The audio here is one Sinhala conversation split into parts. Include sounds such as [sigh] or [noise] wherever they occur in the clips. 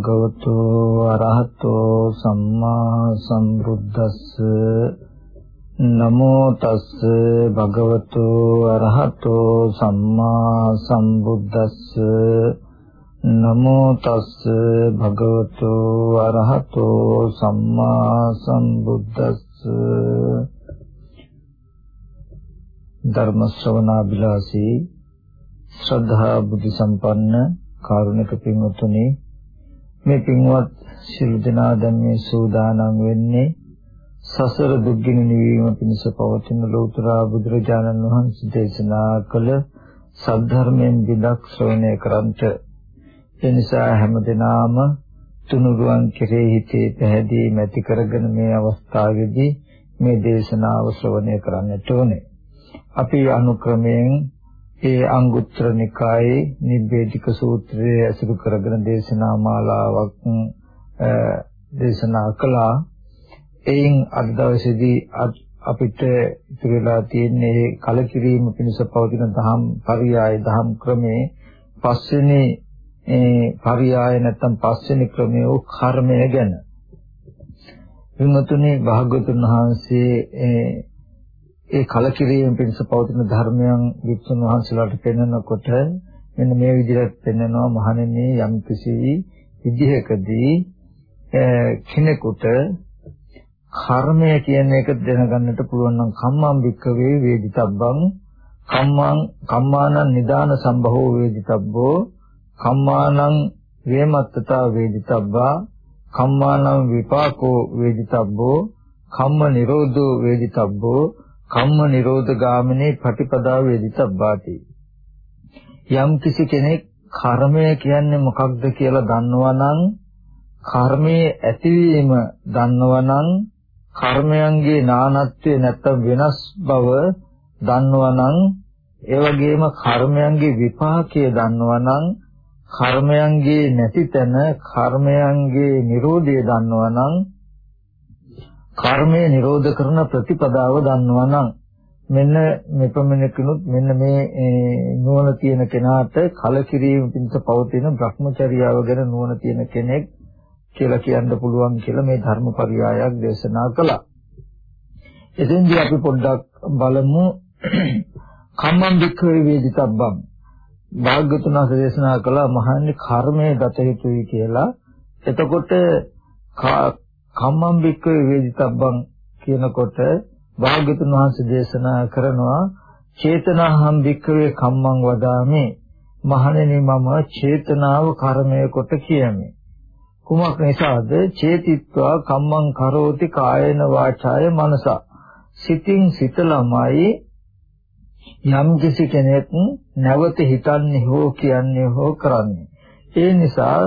භගවතු අරහතෝ සම්මා සම්බුද්දස්ස. නමෝ තස්ස භගවතු අරහතෝ සම්මා සම්බුද්දස්ස. නමෝ තස්ස භගවතු අරහතෝ සම්මා සම්බුද්දස්ස. ධර්ම ශ්‍රවණාබිලාසී ශ්‍රද්ධා බුද්ධ සම්පන්න කාරුණික පින්වතුනි මේ පින්වත් සියලු දෙනා දැන් මේ සූදානම් වෙන්නේ සසර දුක්ගින නිවීම පිණිස පවතින ලෝතර බුදුරජාණන් වහන්සේ දේශනා කළ සද්ධර්මයෙන් විදක් ශ්‍රවණය කරන්ට ඒ නිසා හැමදෙනාම තුනුරුවන් කෙරෙහි හිතේ පැහැදී මැති කරගෙන මේ අවස්ථාවේදී මේ දේශනාව ශ්‍රවණය කරන්නට ඕනේ. අපි අනුක්‍රමයෙන් ඒ අංගුත්තර නිකායේ නිබ්බේධික සූත්‍රයේ අසුරු කරගෙන දේශනා මාලාවක් දේශනා කළා. එයින් අද දවසේදී අපිට ඉතිරි වෙලා තියෙන්නේ කලකිරීම පිණිස පවතින දහම් පරියාය දහම් ක්‍රමේ පස්වෙනි ඒ පරියාය නැත්තම් පස්වෙනි ක්‍රමයේ උ කර්මය ගැන. විමුතුනි භාග්‍යතුන් වහන්සේ ඒ කලකිරීම පිණිස පවතින ධර්මයන් වික්ෂුන් වහන්සේලාට පෙන්වනකොට මෙන්න මේ විදිහට පෙන්වනවා මහණෙනි යම් කිසි විදිහකදී කෙනෙකුට කර්මය කියන එක දැනගන්නට පුළුවන් නම් කම්මං වික්කවේ වේදිතබ්බං කම්මං කම්මානං නිදාන සම්භවෝ වේදිතබ්බෝ කම්මානං වේමත්තතා වේදිතබ්බා කම්මානං විපාකෝ වේදිතබ්බෝ කම්ම නිරෝධෝ වේදිතබ්බෝ කම්ම නිරෝධ ගාමිනී ප්‍රතිපදාව වේදිතබ්බාති. යම් කිසි කෙනෙක් කර්මය කියන්නේ මොකක්ද කියලා දන්නවනම් කර්මයේ ඇතිවීම දන්නවනම් කර්මයන්ගේ නානත්වය නැත්තම් වෙනස් බව දන්නවනම් ඒ වගේම කර්මයන්ගේ විපාකය දන්නවනම් කර්මයන්ගේ නැති තැන කර්මයන්ගේ Nirodha දන්නවනම් කර්මය නිරෝධ කරන ප්‍රතිපදාව දන්නවා නම් මෙන්න මෙපමණකිනුත් මෙන්න මේ නුවණ තියෙන කෙනාට කලකිරීම පිණිස පවතින භ්‍රමචර්යාව ගැන නුවණ තියෙන කෙනෙක් කියලා කියන්න පුළුවන් කියලා මේ ධර්මපරියායක් දේශනා කළා. එතෙන්දී අපි පොඩ්ඩක් බලමු කම්මං වික්ඛවේ වේදිතබ්බං භාග්‍යතුන් වහන්සේ දේශනා කළා මහන්නේ කර්මයේ දත යුතුයි කියලා. එතකොට කම්මං බික්කවේ වේදිතබ්බං කියනකොට භාග්‍යතුන් වහන්සේ දේශනා කරනවා චේතනාහම් බික්කවේ කම්මං වදාමි. මහණෙනි මම චේතනාව කර්මය කොට කියමි. කුමක් නිසාද? චේතිත්වා කම්මං කරෝති කායන වාචාය මනස. සිතින් සිතලමයි යම් කිසි කෙනෙක් නැවත හිතන්නේ හෝ කියන්නේ හෝ කරන්නේ. ඒ නිසා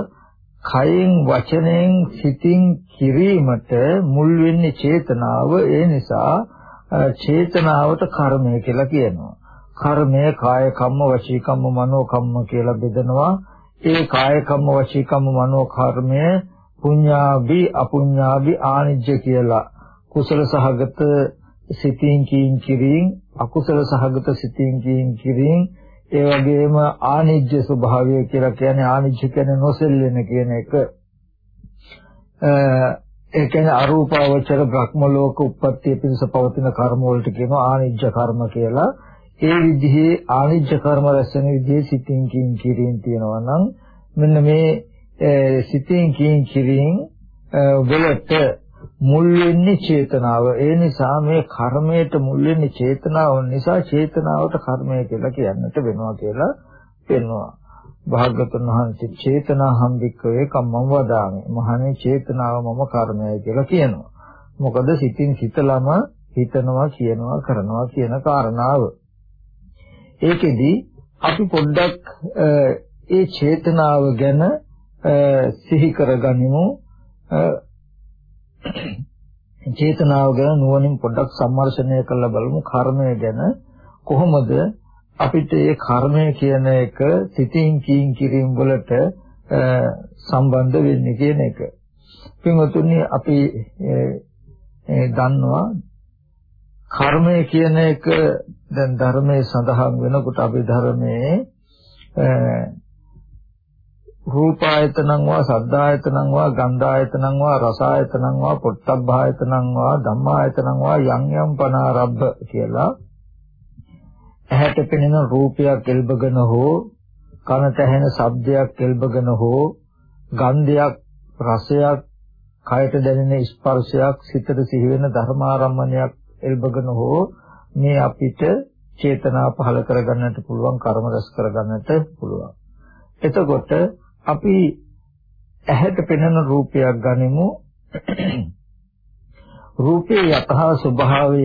කයෙන් වචනයෙන් සිතින් කිරීමට මුල් වෙන්නේ චේතනාව. ඒ නිසා චේතනාවට කර්මය කියලා කියනවා. කර්මය කාය කම්ම වචී කම්ම මනෝ කම්ම කියලා බෙදනවා. ඒ කාය කම්ම වචී කම්ම මනෝ කර්මය පුඤ්ඤාභි අපුඤ්ඤාභි ආනිජ්‍ය කියලා. කුසල සහගත සිතින් කීන් කිරීම අකුසල සහගත සිතින් කීන් කිරීම ඒ වගේම ආනිජ්‍ය ස්වභාවය කියලා කියන්නේ ආනිජ්‍ය කියන්නේ නොසෙල්ලෙන කියන එක. ඒ කියන්නේ අරූපාවචර බ්‍රහ්ම ලෝක උප්පත්තිය පිණිස පවතින කර්ම වලට කියනවා ආනිජ්‍ය කර්ම කියලා. ඒ විදිහේ ආනිජ්‍ය කර්ම රැස්වෙන විදිහේ සිතින් කින් කිරීම තියෙනවා නම් මෙන්න මේ සිතින් කින් කිරීම වලට මුල් වෙන්නේ චේතනාව. ඒ නිසා මේ කර්මයට මුල් වෙන්නේ චේතනාව නිසා චේතනාවට කර්මය කියලා කියන්නට වෙනවා කියලා පෙන්වනවා. භාග්‍යතුන් වහන්සේ චේතනා හම්බික්කවේ කම්මං වදාමි. මහණේ චේතනාව මම කර්මය කියලා කියනවා. මොකද සිතින් සිතලම හිතනවා කියනවා කරනවා කියන කාරණාව. ඒකෙදි අපි පොඩ්ඩක් ඒ චේතනාව ගැන සිහි කරගනිමු [coughs] චේතනාව ගැන නුවණින් පොඩ්ඩක් සම්මර්ෂණය කරලා බලමු කර්මය ගැන කොහොමද අපිට මේ කර්මය කියන එක සිතින් කීම් කිරීම වලට සම්බන්ධ වෙන්නේ කියන එක. පින්වතුනි අපි දන්නවා කර්මය කියන එක දැන් ධර්මයේ සඳහන් වෙනකොට අපි ධර්මයේ රූපායතනං වා සද්ධායතනං වා ගන්ධායතනං වා රසායතනං වා පොට්ටබ්බායතනං වා ධම්මායතනං වා යම් යම් පනාරබ්බ කියලා. ඇහැට පෙනෙන රූපයක් එල්බගෙන හෝ කනට ඇහෙන ශබ්දයක් එල්බගෙන හෝ ගන්ධයක් රසයක් කයට දැනෙන ස්පර්ශයක් සිතට සිහි වෙන ධර්මාරම්මණයක් එල්බගෙන හෝ මේ අපිට චේතනා පහල කරගන්නට පුළුවන් කර්ම රැස් කරගන්නට පුළුවන්. එතකොට අපි ඇහැට පෙනෙන රූපයක් ගනිමු රූපේ යථා ස්වභාවය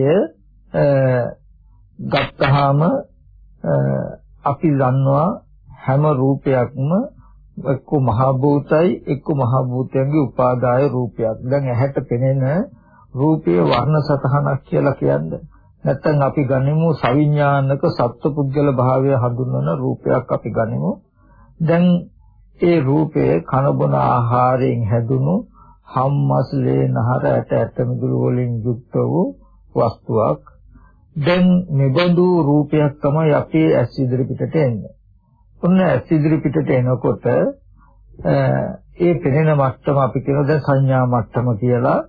ගත්තාම අපි දන්නවා හැම රූපයක්ම එක්ක මහ භූතයි එක්ක මහ භූතයන්ගේ උපාදාය රූපයක්. දැන් ඇහැට පෙනෙන රූපයේ වර්ණ සතහනක් කියලා කියන්නේ. නැත්තම් අපි ගනිමු සවිඥානික සත්පුද්ගල භාවය හඳුන්වන රූපයක් අපි ගනිමු. දැන් ඒ රූපය කන බොන ආහාරයෙන් හැදුණු හම්මස් ලේ නහර ඇට ඇට මිදුළු වලින් යුක්ත වූ වස්තුවක් දැන් මෙබඳු රූපයක් තමයි අපේ ඇස් ඉදිරි පිටට එන්නේ. ඔන්න ඇස් ඉදිරි පිටට එනකොට ඒ පෙනෙන මට්ටම අපි කියනවා දැන් සංඥා මට්ටම කියලා.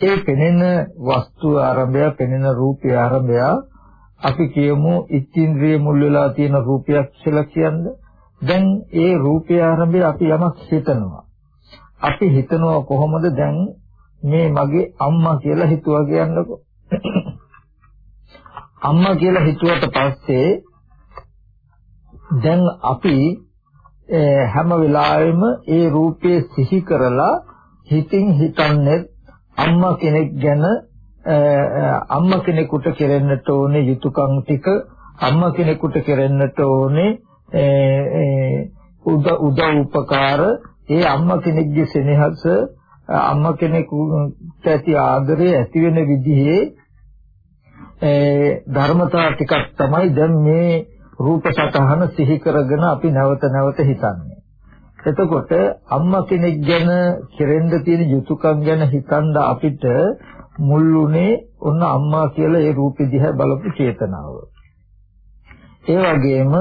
ඒ පෙනෙන වස්තු ආරම්භය පෙනෙන රූපය ආරම්භය අපි කියමු ඉච්ඡින්ද්‍රිය මුල් වෙලා තියෙන රූපයක් කියලා කියන්නේ. දැන් ඒ රූපය ආරම්භය අපි යමක් හිතනවා. අපි හිතනවා කොහොමද දැන් මේ මගේ අම්මා කියලා හිතුවා කියන්නකො. [coughs] අම්මා කියලා හිතුවට පස්සේ දැන් අපි හැම වෙලාවෙම ඒ රූපේ සිහි කරලා හිතින් හිතන්නේ අම්මා කෙනෙක් ගැන අම්මා කෙනෙකුට කෙරෙන්නට ඕනේ යුතුයකම් ටික අම්මා කෙනෙකුට කෙරෙන්නට ඕනේ උද උදව් උපකාර ඒ අම්මා කෙනෙක්ගේ සෙනෙහස අම්මා කෙනෙකුට ඇති ආදරය ඇති වෙන විදිහේ ධර්මතා ටිකක් තමයි දැන් මේ රූප සතහන සිහි කරගෙන අපි නැවත නැවත හිතන්නේ. එතකොට අම්මා කෙනෙක් ගැන කෙරෙන්න තියෙන යුතුයකම් ගැන හිතනද අපිට මුල්ුණේ ඔන්න අම්මා කියලා ඒ රූපෙ දිහා බලපු චේතනාව. ඒ වගේම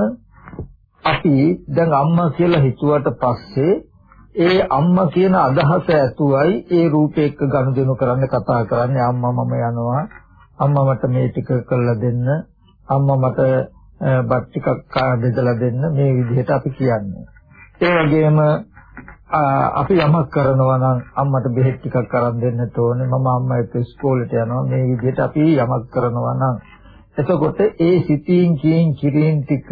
අපි දැන් අම්මා කියලා හිතුවට පස්සේ ඒ අම්මා කියන අදහස ඇතුවයි ඒ රූපේ එක්ක ගනුදෙනු කරන්න කතා කරන්නේ. අම්මා මම යනවා. අම්මා මට මේ ටික කරලා දෙන්න. අම්මා මට බත් ටිකක් බෙදලා දෙන්න. මේ විදිහට අපි කියන්නේ. ඒ වගේම අපි යමක් කරනවා නම් අම්මට බෙහෙත් ටිකක් අරන් දෙන්නට ඕනේ. මම අම්මා එක්ක ඉස්කෝලේට යනවා. මේ විදිහට අපි යමක් කරනවා නම්. එතකොට ඒ සිතින් කියින් කිරින් ටික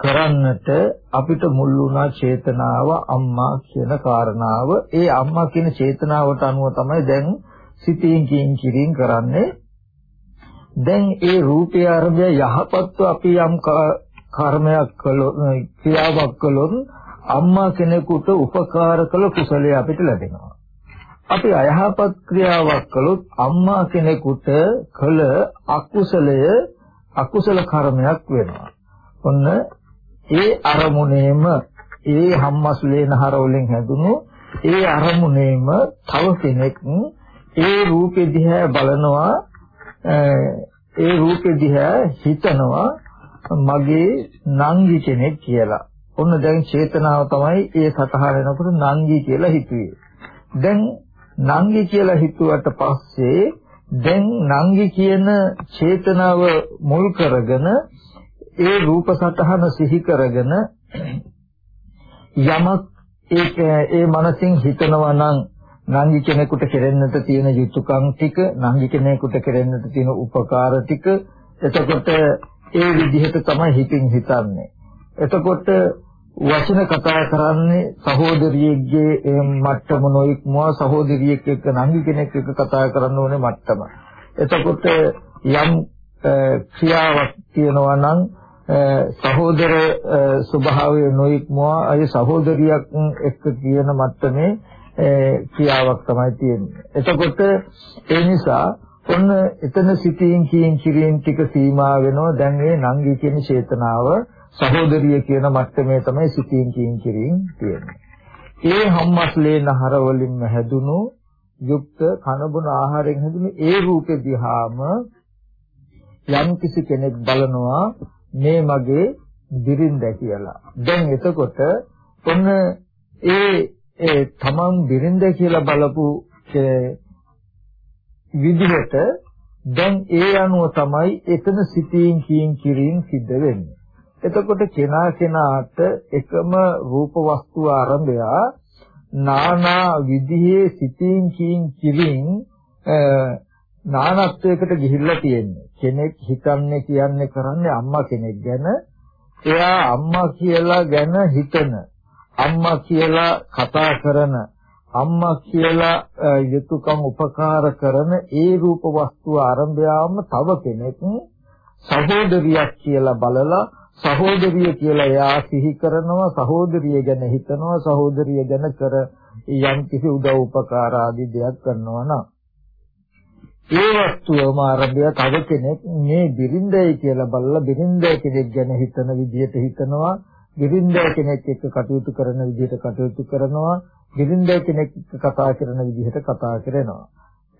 කරන්නට අපිට මුල් වුණා චේතනාව අම්මා කියන කාරණාව. ඒ අම්මා කියන චේතනාවට අනුව තමයි දැන් සිතින් කියින් කිරින් කරන්නේ. දැන් ඒ රූපය අරබය යහපත්ව අපි යම් කර්මයක් කළොත් ක්‍රියාවක් කළොත් අම්මා කෙනෙකුට උපකාර කළ කුසලයේ අපිට ලැබෙනවා. අපි අයහපත් ක්‍රියාවක් කළොත් අම්මා කෙනෙකුට කළ අකුසලය අකුසල කර්මයක් වෙනවා. ඔන්න ඒ අරමුණේම ඒ හම්මස්ලේ නහර වලින් හැදුණු ඒ අරමුණේම තව කෙනෙක් ඒ රූපෙ දිහා බලනවා ඒ රූපෙ දිහා හිතනවා මගේ නංගි කෙනෙක් කියලා. ඔන්න දැන් චේතනාව තමයි ඒ සතහන වෙනකොට නංගි කියලා හිතුවේ. දැන් නංගි කියලා හිතුවට පස්සේ දැන් නංගි කියන චේතනාව මුල් කරගෙන ඒ රූප සතහන සිහි කරගෙන යමක් ඒක ඒ මනසින් හිතනවා නම් නංගි කෙනෙකුට කෙරෙන්නට තියෙන යුතුයකම් ටික නංගි කෙනෙකුට කෙරෙන්නට තියෙන උපකාර ටික. එතකොට ඒ විදිහට තමයි හිතින් හිතන්නේ. එතකොට වචන කතා කරන්නේ සහෝදරියෙක්ගේ මට්ටම නොඉක්මවා සහෝදරියෙක් එක්ක නංගි කෙනෙක් එක්ක කතා කරන්න ඕනේ මට්ටම. එතකොට යම් ක්‍රියාවක් තියෙනවා නම් සහෝදර ස්වභාවය නොඉක්මවා අය සහෝදරියක් එක්ක කියන මට්ටමේ ක්‍රියාවක් තමයි තියෙන්නේ. එතකොට ඒ නිසා ඔන්න එතන සිටින් කියින් කිරින් ටික සීමා වෙනවා දැන් මේ නංගි කියන චේතනාව සහෝදරිය කියන මට්ටමේ තමයි සිටින් කියින් කිරින් තියෙන්නේ. ඒ හම්මස්ලේ නහර වලින් හැදුණු යුක්ත කනබුන ආහාරයෙන් හැදුණු ඒ රූපේ දිහාම යම් කිසි කෙනෙක් බලනවා මේ මගේ බිරින්ද කියලා. දැන් එතකොට ඔන්න ඒ ඒ තමන් බිරින්ද කියලා බලපු විදිහට දැන් ඒ අනුව තමයි එතන සිටින් කියින් කිරින් සිද්ධ වෙන්නේ. එතකොට කෙනා කෙනාට එකම රූප වස්තුව ආරම්භය නානා විදිහේ සිටින් කියින් කිරින් නානත්වයකට ගිහිල්ලා තියෙන්නේ. කෙනෙක් හිතන්නේ කියන්නේ කරන්නේ අම්මා කෙනෙක් ගැන. එයා අම්මා කියලා ගැන හිතන, අම්මා කියලා කතා කරන, අම්මා කියලා යුතුයකම් උපකාර කරන ඒ රූප වස්තුව ආරම්භයාම තව කෙනෙක් සහෝදරියක් කියලා බලලා සහෝදරිය කියලා එයා සිහි කරනවා සහෝදරිය ගැන හිතනවා සහෝදරිය ගැන කර යම් කිසි උදව් උපකාර ආදී දෙයක් කරනවා නම් ඒ වස්තුවම ආරම්භය තව කෙනෙක් මේ බිරින්දයි කියලා බලලා බිරින්දයි කෙනෙක් ගැන හිතන විදිහට හිතනවා. බිරින්දයි කෙනෙක් එක්ක කටයුතු කරන විදිහට කටයුතු කරනවා. බිරින්දයි කෙනෙක් එක්ක කතා කරන විදිහට කතා කරනවා.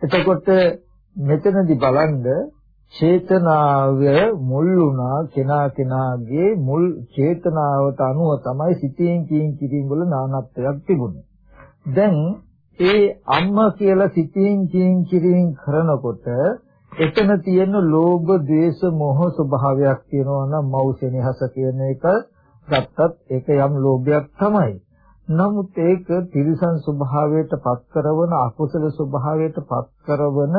එතකොට මෙතනදී බලන්න චේතනාව මුල් වුණා කෙනා කෙනාගේ මුල් චේතනාවට අනුව තමයි සිතින් කියින් කියින් වල නානත්වයක් තිබුණේ. දැන් ඒ අම්මා කියලා සිතින් කියින් කියින් කරනකොට එතන තියෙන ලෝභ, ද්වේෂ, මොහ ස්වභාවයක් තියෙනවා නම් මෞසෙනෙහස කියන එක ගත්තත් ඒක යම් ලෝභයක් තමයි. නමුත් ඒක තිරිසන් ස්වභාවයට පත් කරන අකුසල ස්වභාවයට පත් කරන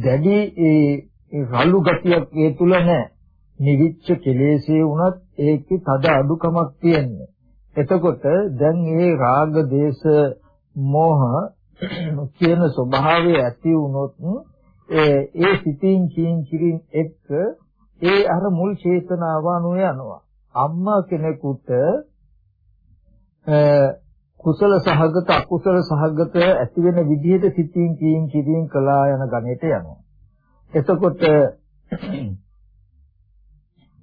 දැඩි ඒ රළු ගතියක් ඒ තුල නැහැ. නිවිච්ච කෙලෙසේ වුණත් ඒකේ තද අඩුකමක් තියෙන්නේ. එතකොට දැන් මේ රාග දේශ මෝහ කියන ස්වභාවය ඇති වුණොත් ඒ ඒ සිතින් කියින් කිරින් එක්ක ඒ අර මුල් චේතනාව අනුව යනවා. අම්මා කෙනෙකුට කුසල සහගත අකුසල සහගත ඇති වෙන විදිහට සිතින් කියින් කිරින් කළා යන ගණයට යනවා. එතකොට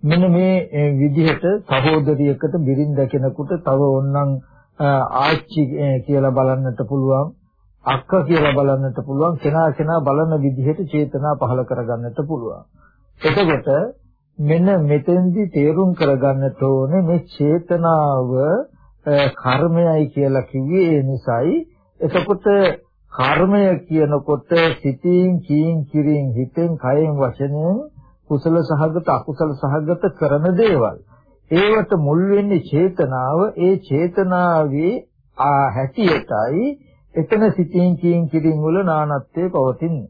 මෙන්න මේ විදිහට සහෝදරියකට බිරිඳ කෙනෙකුට තව ඕනනම් ආච්චි කියලා බලන්නට පුළුවන් අක්කා කියලා බලන්නට පුළුවන් කෙනා කෙනා බලන විදිහට චේතනා පහළ කරගන්නට පුළුවන්. එතකොට මෙන්න මෙතෙන්දි තේරුම් කරගන්නට ඕනේ මේ චේතනාව කර්මයයි කියලා කිව්වේ ඒ නිසායි. එතකොට කර්මය කියනකොට සිතින් කීන් කිරින් හිතෙන් කයෙන් වචනයෙන් කුසල සහගත අකුසල සහගත කරන දේවල්. ඒවට මුල් වෙන්නේ චේතනාව. ඒ චේතනාවේ ආ හැටියටයි එතන සිතින් කියින් කිරින් වල නානත්වයේ පවතින්නේ.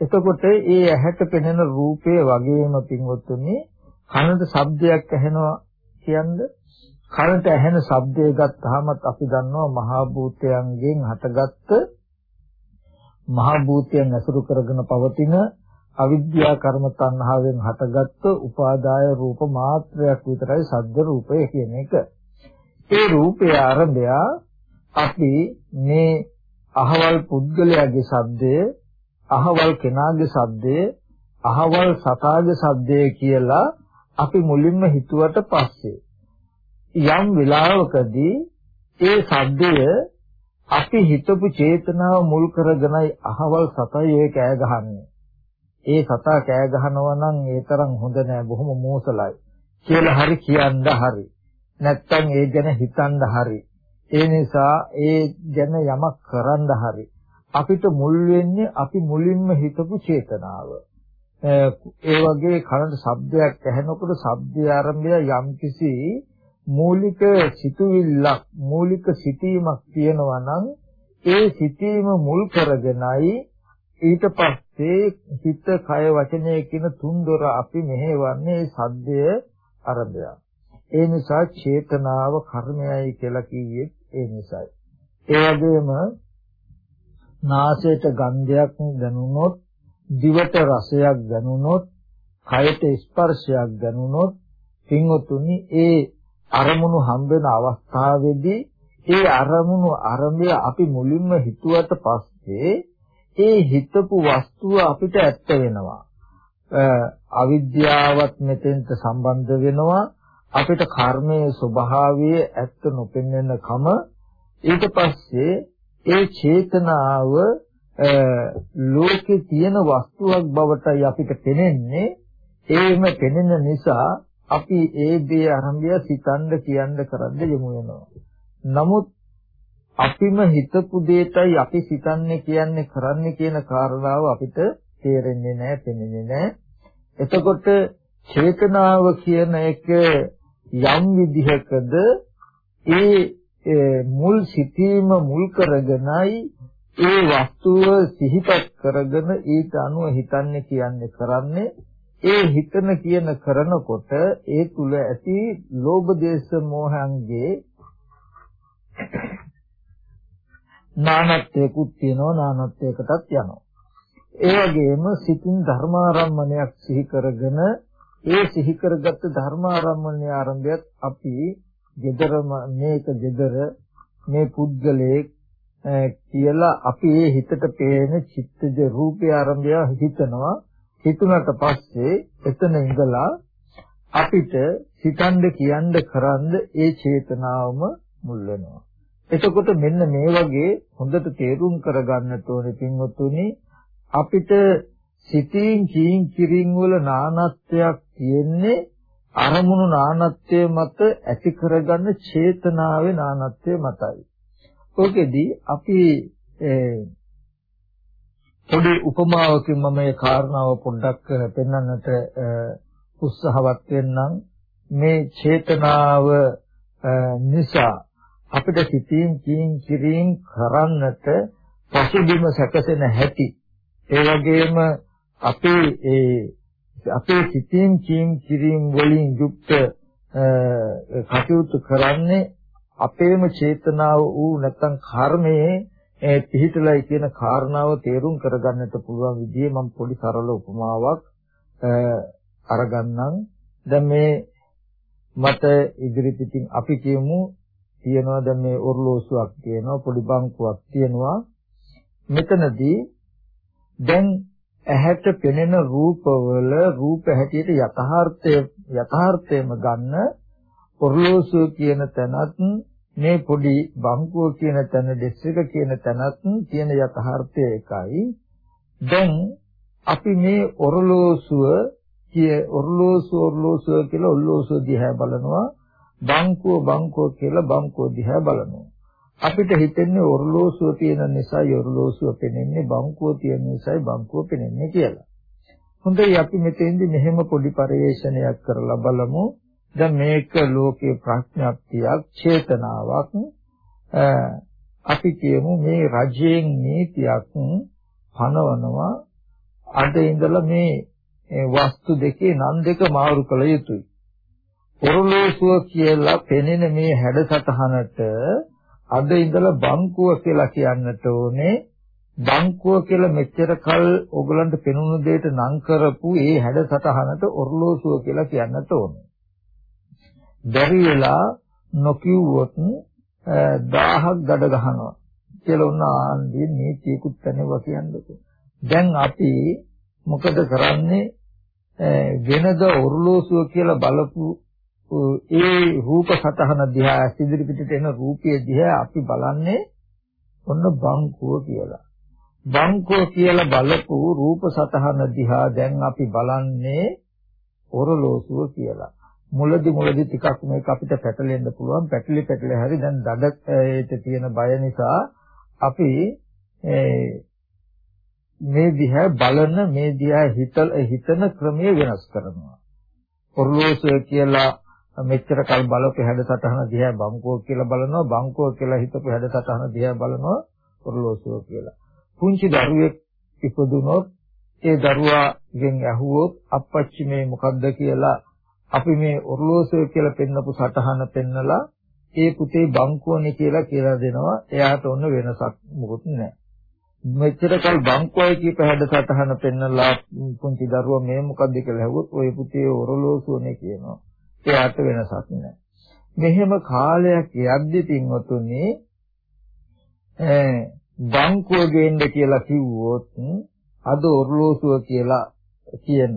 එතකොට ඒ ඇහැට පෙනෙන රූපය වගේම පින්වත්තුනි කනට ශබ්දයක් ඇහෙනවා කියන්නේ කනට ඇහෙන ශබ්දය ගත්තාමත් අපි දන්නවා මහා භූතයන්ගෙන් හටගත්ත මහා භූතයන් ඇසුරු කරගෙන පවතින අවිද්‍යා කර්ම තණ්හාවෙන් හටගත්තු උපාදාය රූප මාත්‍රයක් විතරයි සද්ද රූපය කියන එක. ඒ රූපේ ආරම්භය අපි මේ අහවල් පුද්ගලයාගේ ශබ්දය, අහවල් කෙනාගේ ශබ්දය, අහවල් සතාගේ ශබ්දය කියලා අපි මුලින්ම හිතුවට පස්සේ යම් වෙලාවකදී ඒ ශබ්දය අපි හිතපු චේතනාව මුල් කරගෙනයි අහවල් සතයි ඒ කෑ ගහන්නේ. ඒ සතා කෑ ගහනවා නම් ඒ තරම් හොඳ නෑ බොහොම මෝසලයි. කියලා හරි කියන්න හරි. නැත්තම් ඒ ගැන හිතන්න හරි. ඒ නිසා ඒ ගැන යමක් කරන්න හරි. අපිට මුල් වෙන්නේ අපි මුලින්ම හිතපු චේතනාව. ඒ වගේ කනට ශබ්දයක් ඇහෙනකොට ශබ්දය ආරම්භය යම්කිසි මූලික සිතුවිල්ලක් මූලික සිතීමක් තියෙනවා නම් ඒ සිතීම මුල් කරගෙනයි ඊට පස්සේ හිත කය වචනය කියන තුන් දොර අපි මෙහෙවන්නේ සද්දය අරබය. ඒ නිසා චේතනාව කර්මයයි කියලා කිව්වේ ඒ නිසායි. ඒ වගේම නාසයට ගන්ධයක් දැනුනොත්, දිවට රසයක් දැනුනොත්, කයට ස්පර්ශයක් දැනුනොත් පින්වතුනි ඒ අරමුණු හම්බෙන අවස්ථාවේදී ඒ අරමුණු අරඹය අපි මුලින්ම හිතුවට පස්සේ ඒ හිතපු වස්තුව අපිට ඇත්ත වෙනවා. අවිද්‍යාවත් මෙතෙන්ට සම්බන්ධ වෙනවා. අපිට කර්මයේ ස්වභාවය ඇත්ත නොපෙන්වෙන කම ඊට පස්සේ ඒ චේතනාව ලෝකේ තියෙන වස්තුවක් බවටයි අපිට පෙනෙන්නේ ඒම පෙනෙන නිසා අපි ඒ දේ ආරම්භය සිතන්න කියන්න කරද්ද යමු වෙනවා. නමුත් අපිම හිතපු දෙයටයි අපි සිතන්නේ කියන්නේ කරන්නේ කියන කාරණාව අපිට තේරෙන්නේ නැහැ, පෙනෙන්නේ නැහැ. එතකොට චේතනාව කියන එක යම් විදිහකද ඒ මුල් සිටීම මුල් කරගෙනයි ඒ වස්තුව සිහිපත් කරගෙන ඊට අනුව හිතන්නේ කියන්නේ කරන්නේ ඒ හිතන කියන කරනකොට ඒ තුල ඇති ලෝභ දේශ මොහංගේ නානත්වයකුත් තියෙනවා නානත්වයකටත් යනවා. ඒ වගේම සිතින් ධර්මාරම්මණයක් සිහි කරගෙන ඒ සිහි කරගත් ධර්මාරම්මණය ආරම්භයත් අපි gedara මේක gedara මේ පුද්ගලයේ කියලා අපි ඒ හිතට පේන චිත්තජ රූපය ආරම්භය හිතනවා. හිතුණට පස්සේ එතන ඉඳලා අපිට හිතන්න කියන්න කරන්න ඒ චේතනාවම මුල් වෙනවා. එතකොට මෙන්න මේ වගේ හොඳට තේරුම් කරගන්නට ඕනේ පින්වතුනි අපිට සිතින් කීන් කිරින් වල නානත්වයක් තියෙන්නේ අරමුණු නානත්වය මත ඇති කරගන්න චේතනාවේ නානත්වය මතයි. ඔකෙදී අපි පොඩි උපමාවකින් මම මේ කාරණාව පොඩ්ඩක් පෙන්වන්නට උත්සාහවත් වෙන්නම් මේ චේතනාව නිසා අපිට සිතින් කීන් කිරින් කරන්නට පසුබිම සැකසෙන හැටි. ඒ වගේම අපේ ඒ අපේ සිතින් කීම් කිරීම වලින් යුක්ත කටයුතු කරන්නේ අපේම චේතනාව වූ නැත්නම් කර්මයේ පිහිටලයි කියන කාරණාව තේරුම් කරගන්නට පුළුවන් විදිහේ මම පොඩි සරල උපමාවක් අරගන්නම්. දැන් මේ මට ඉදිරි පිටින් අපි කියමු තියෙනවා. දැන් මේ ඔර්ලෝසුවක් තියෙනවා පොඩි බංකුවක් තියෙනවා. මෙතනදී දැන් ඇහැට පෙනෙන රූපවල රූප හැටියට යථාර්ථය යථාර්ථයම ගන්න ඔර්ලෝසුව කියන තැනත් මේ පොඩි බංකුව කියන තැන ඩෙස් එක කියන තැනත් තියෙන යථාර්ථය එකයි. දැන් අපි මේ ඔර්ලෝසුව කිය ඔර්ලෝසුව ඔර්ලෝසුව කියලා ඔර්ලෝසුව දිහා බලනවා. බංකුව බංකුව කියලා බංකුව දිහා බලනවා අපිට හිතෙන්නේ ඔරලෝසුව තියෙන නිසා ඔරලෝසුව පෙනෙන්නේ බංකුව තියෙන නිසායි බංකුව පෙනෙන්නේ කියලා. හොඳයි අපි මෙතෙන්දි මෙහෙම පොඩි පරිශ්‍රණයක් කරලා බලමු. දැන් මේක ලෝකේ ප්‍රඥාප්තියක් චේතනාවක් අපි කියමු මේ රජයෙන් නීතියක් පනවනවා අද ඉඳලා මේ වස්තු දෙකේ නම් දෙක මාරු කළ යුතුයි. ඔරලෝසුව කියලා පෙනෙන මේ හැඩසටහනට අද ඉඳලා බංකුව කියලා කියන්නට ඕනේ බංකුව කියලා මෙච්චර කල් ඕගලන්ට පෙනුණු දෙයට නම් කරපු ඒ හැඩසටහනට ඔර්ලෝසුව කියලා කියන්නට ඕනේ. බැරි වෙලා නොකියුවොත් 1000ක් ගඩ ගහනවා කියලා උන්න ආන්දියේ නීතියකුත් තැනවා කියන්නකෝ. දැන් අපි මොකද කරන්නේ වෙනද ඔර්ලෝසුව කියලා බලපු ඒ රූප සතහන දිහා සිදිරි පිටට එන රූපයේ දිහා අපි බලන්නේ ඔන්න බංකුව කියලා. බංකුව කියලා බලපු රූප සතහන දිහා දැන් අපි බලන්නේ ඔරලෝසුව කියලා. මුලදි මුලදි ටිකක් මේක අපිට පැටලෙන්න පුළුවන්. පැටලි පැටලි හරි දැන් දඩේට තියෙන බය නිසා අපි මේ දිහා බලන මේ දිහා හිතන ක්‍රමය වෙනස් කරනවා. ඔරලෝසුව කියලා මෙච්චර කල් බලපු හැඩසටහන දිහා බංකෝ කියලා බලනවා බංකෝ කියලා හිතපු හැඩසටහන දිහා බලනවා ඔරලෝසුව කියලා. පුංචි දරුවෙක් ඉපදුනොත් ඒ දරුවාගෙන් ඇහුවොත් අප්පච්චි මේ මොකද්ද කියලා අපි මේ ඔරලෝසුව කියලා පෙන්නපු සටහන පෙන්නලා ඒ පුතේ බංකෝනේ කියලා කියලා දෙනවා. එයාට ඔන්න වෙනසක් මොකුත් නැහැ. මෙච්චර කල් බංකුවයි කියප හැඩ සටහන පෙන්නලා පුංචි දරුවා මේ මොකද්ද කියලා ඇහුවොත් ඔය පුතේ ඔරලෝසුවනේ කියනවා. එයාට වෙනසක් නැහැ. මෙහෙම කාලයක් යද්දි තින්වතුනි බංකුව ගේන්න කියලා කිව්වොත් අද ඔරලෝසුව කියලා කියන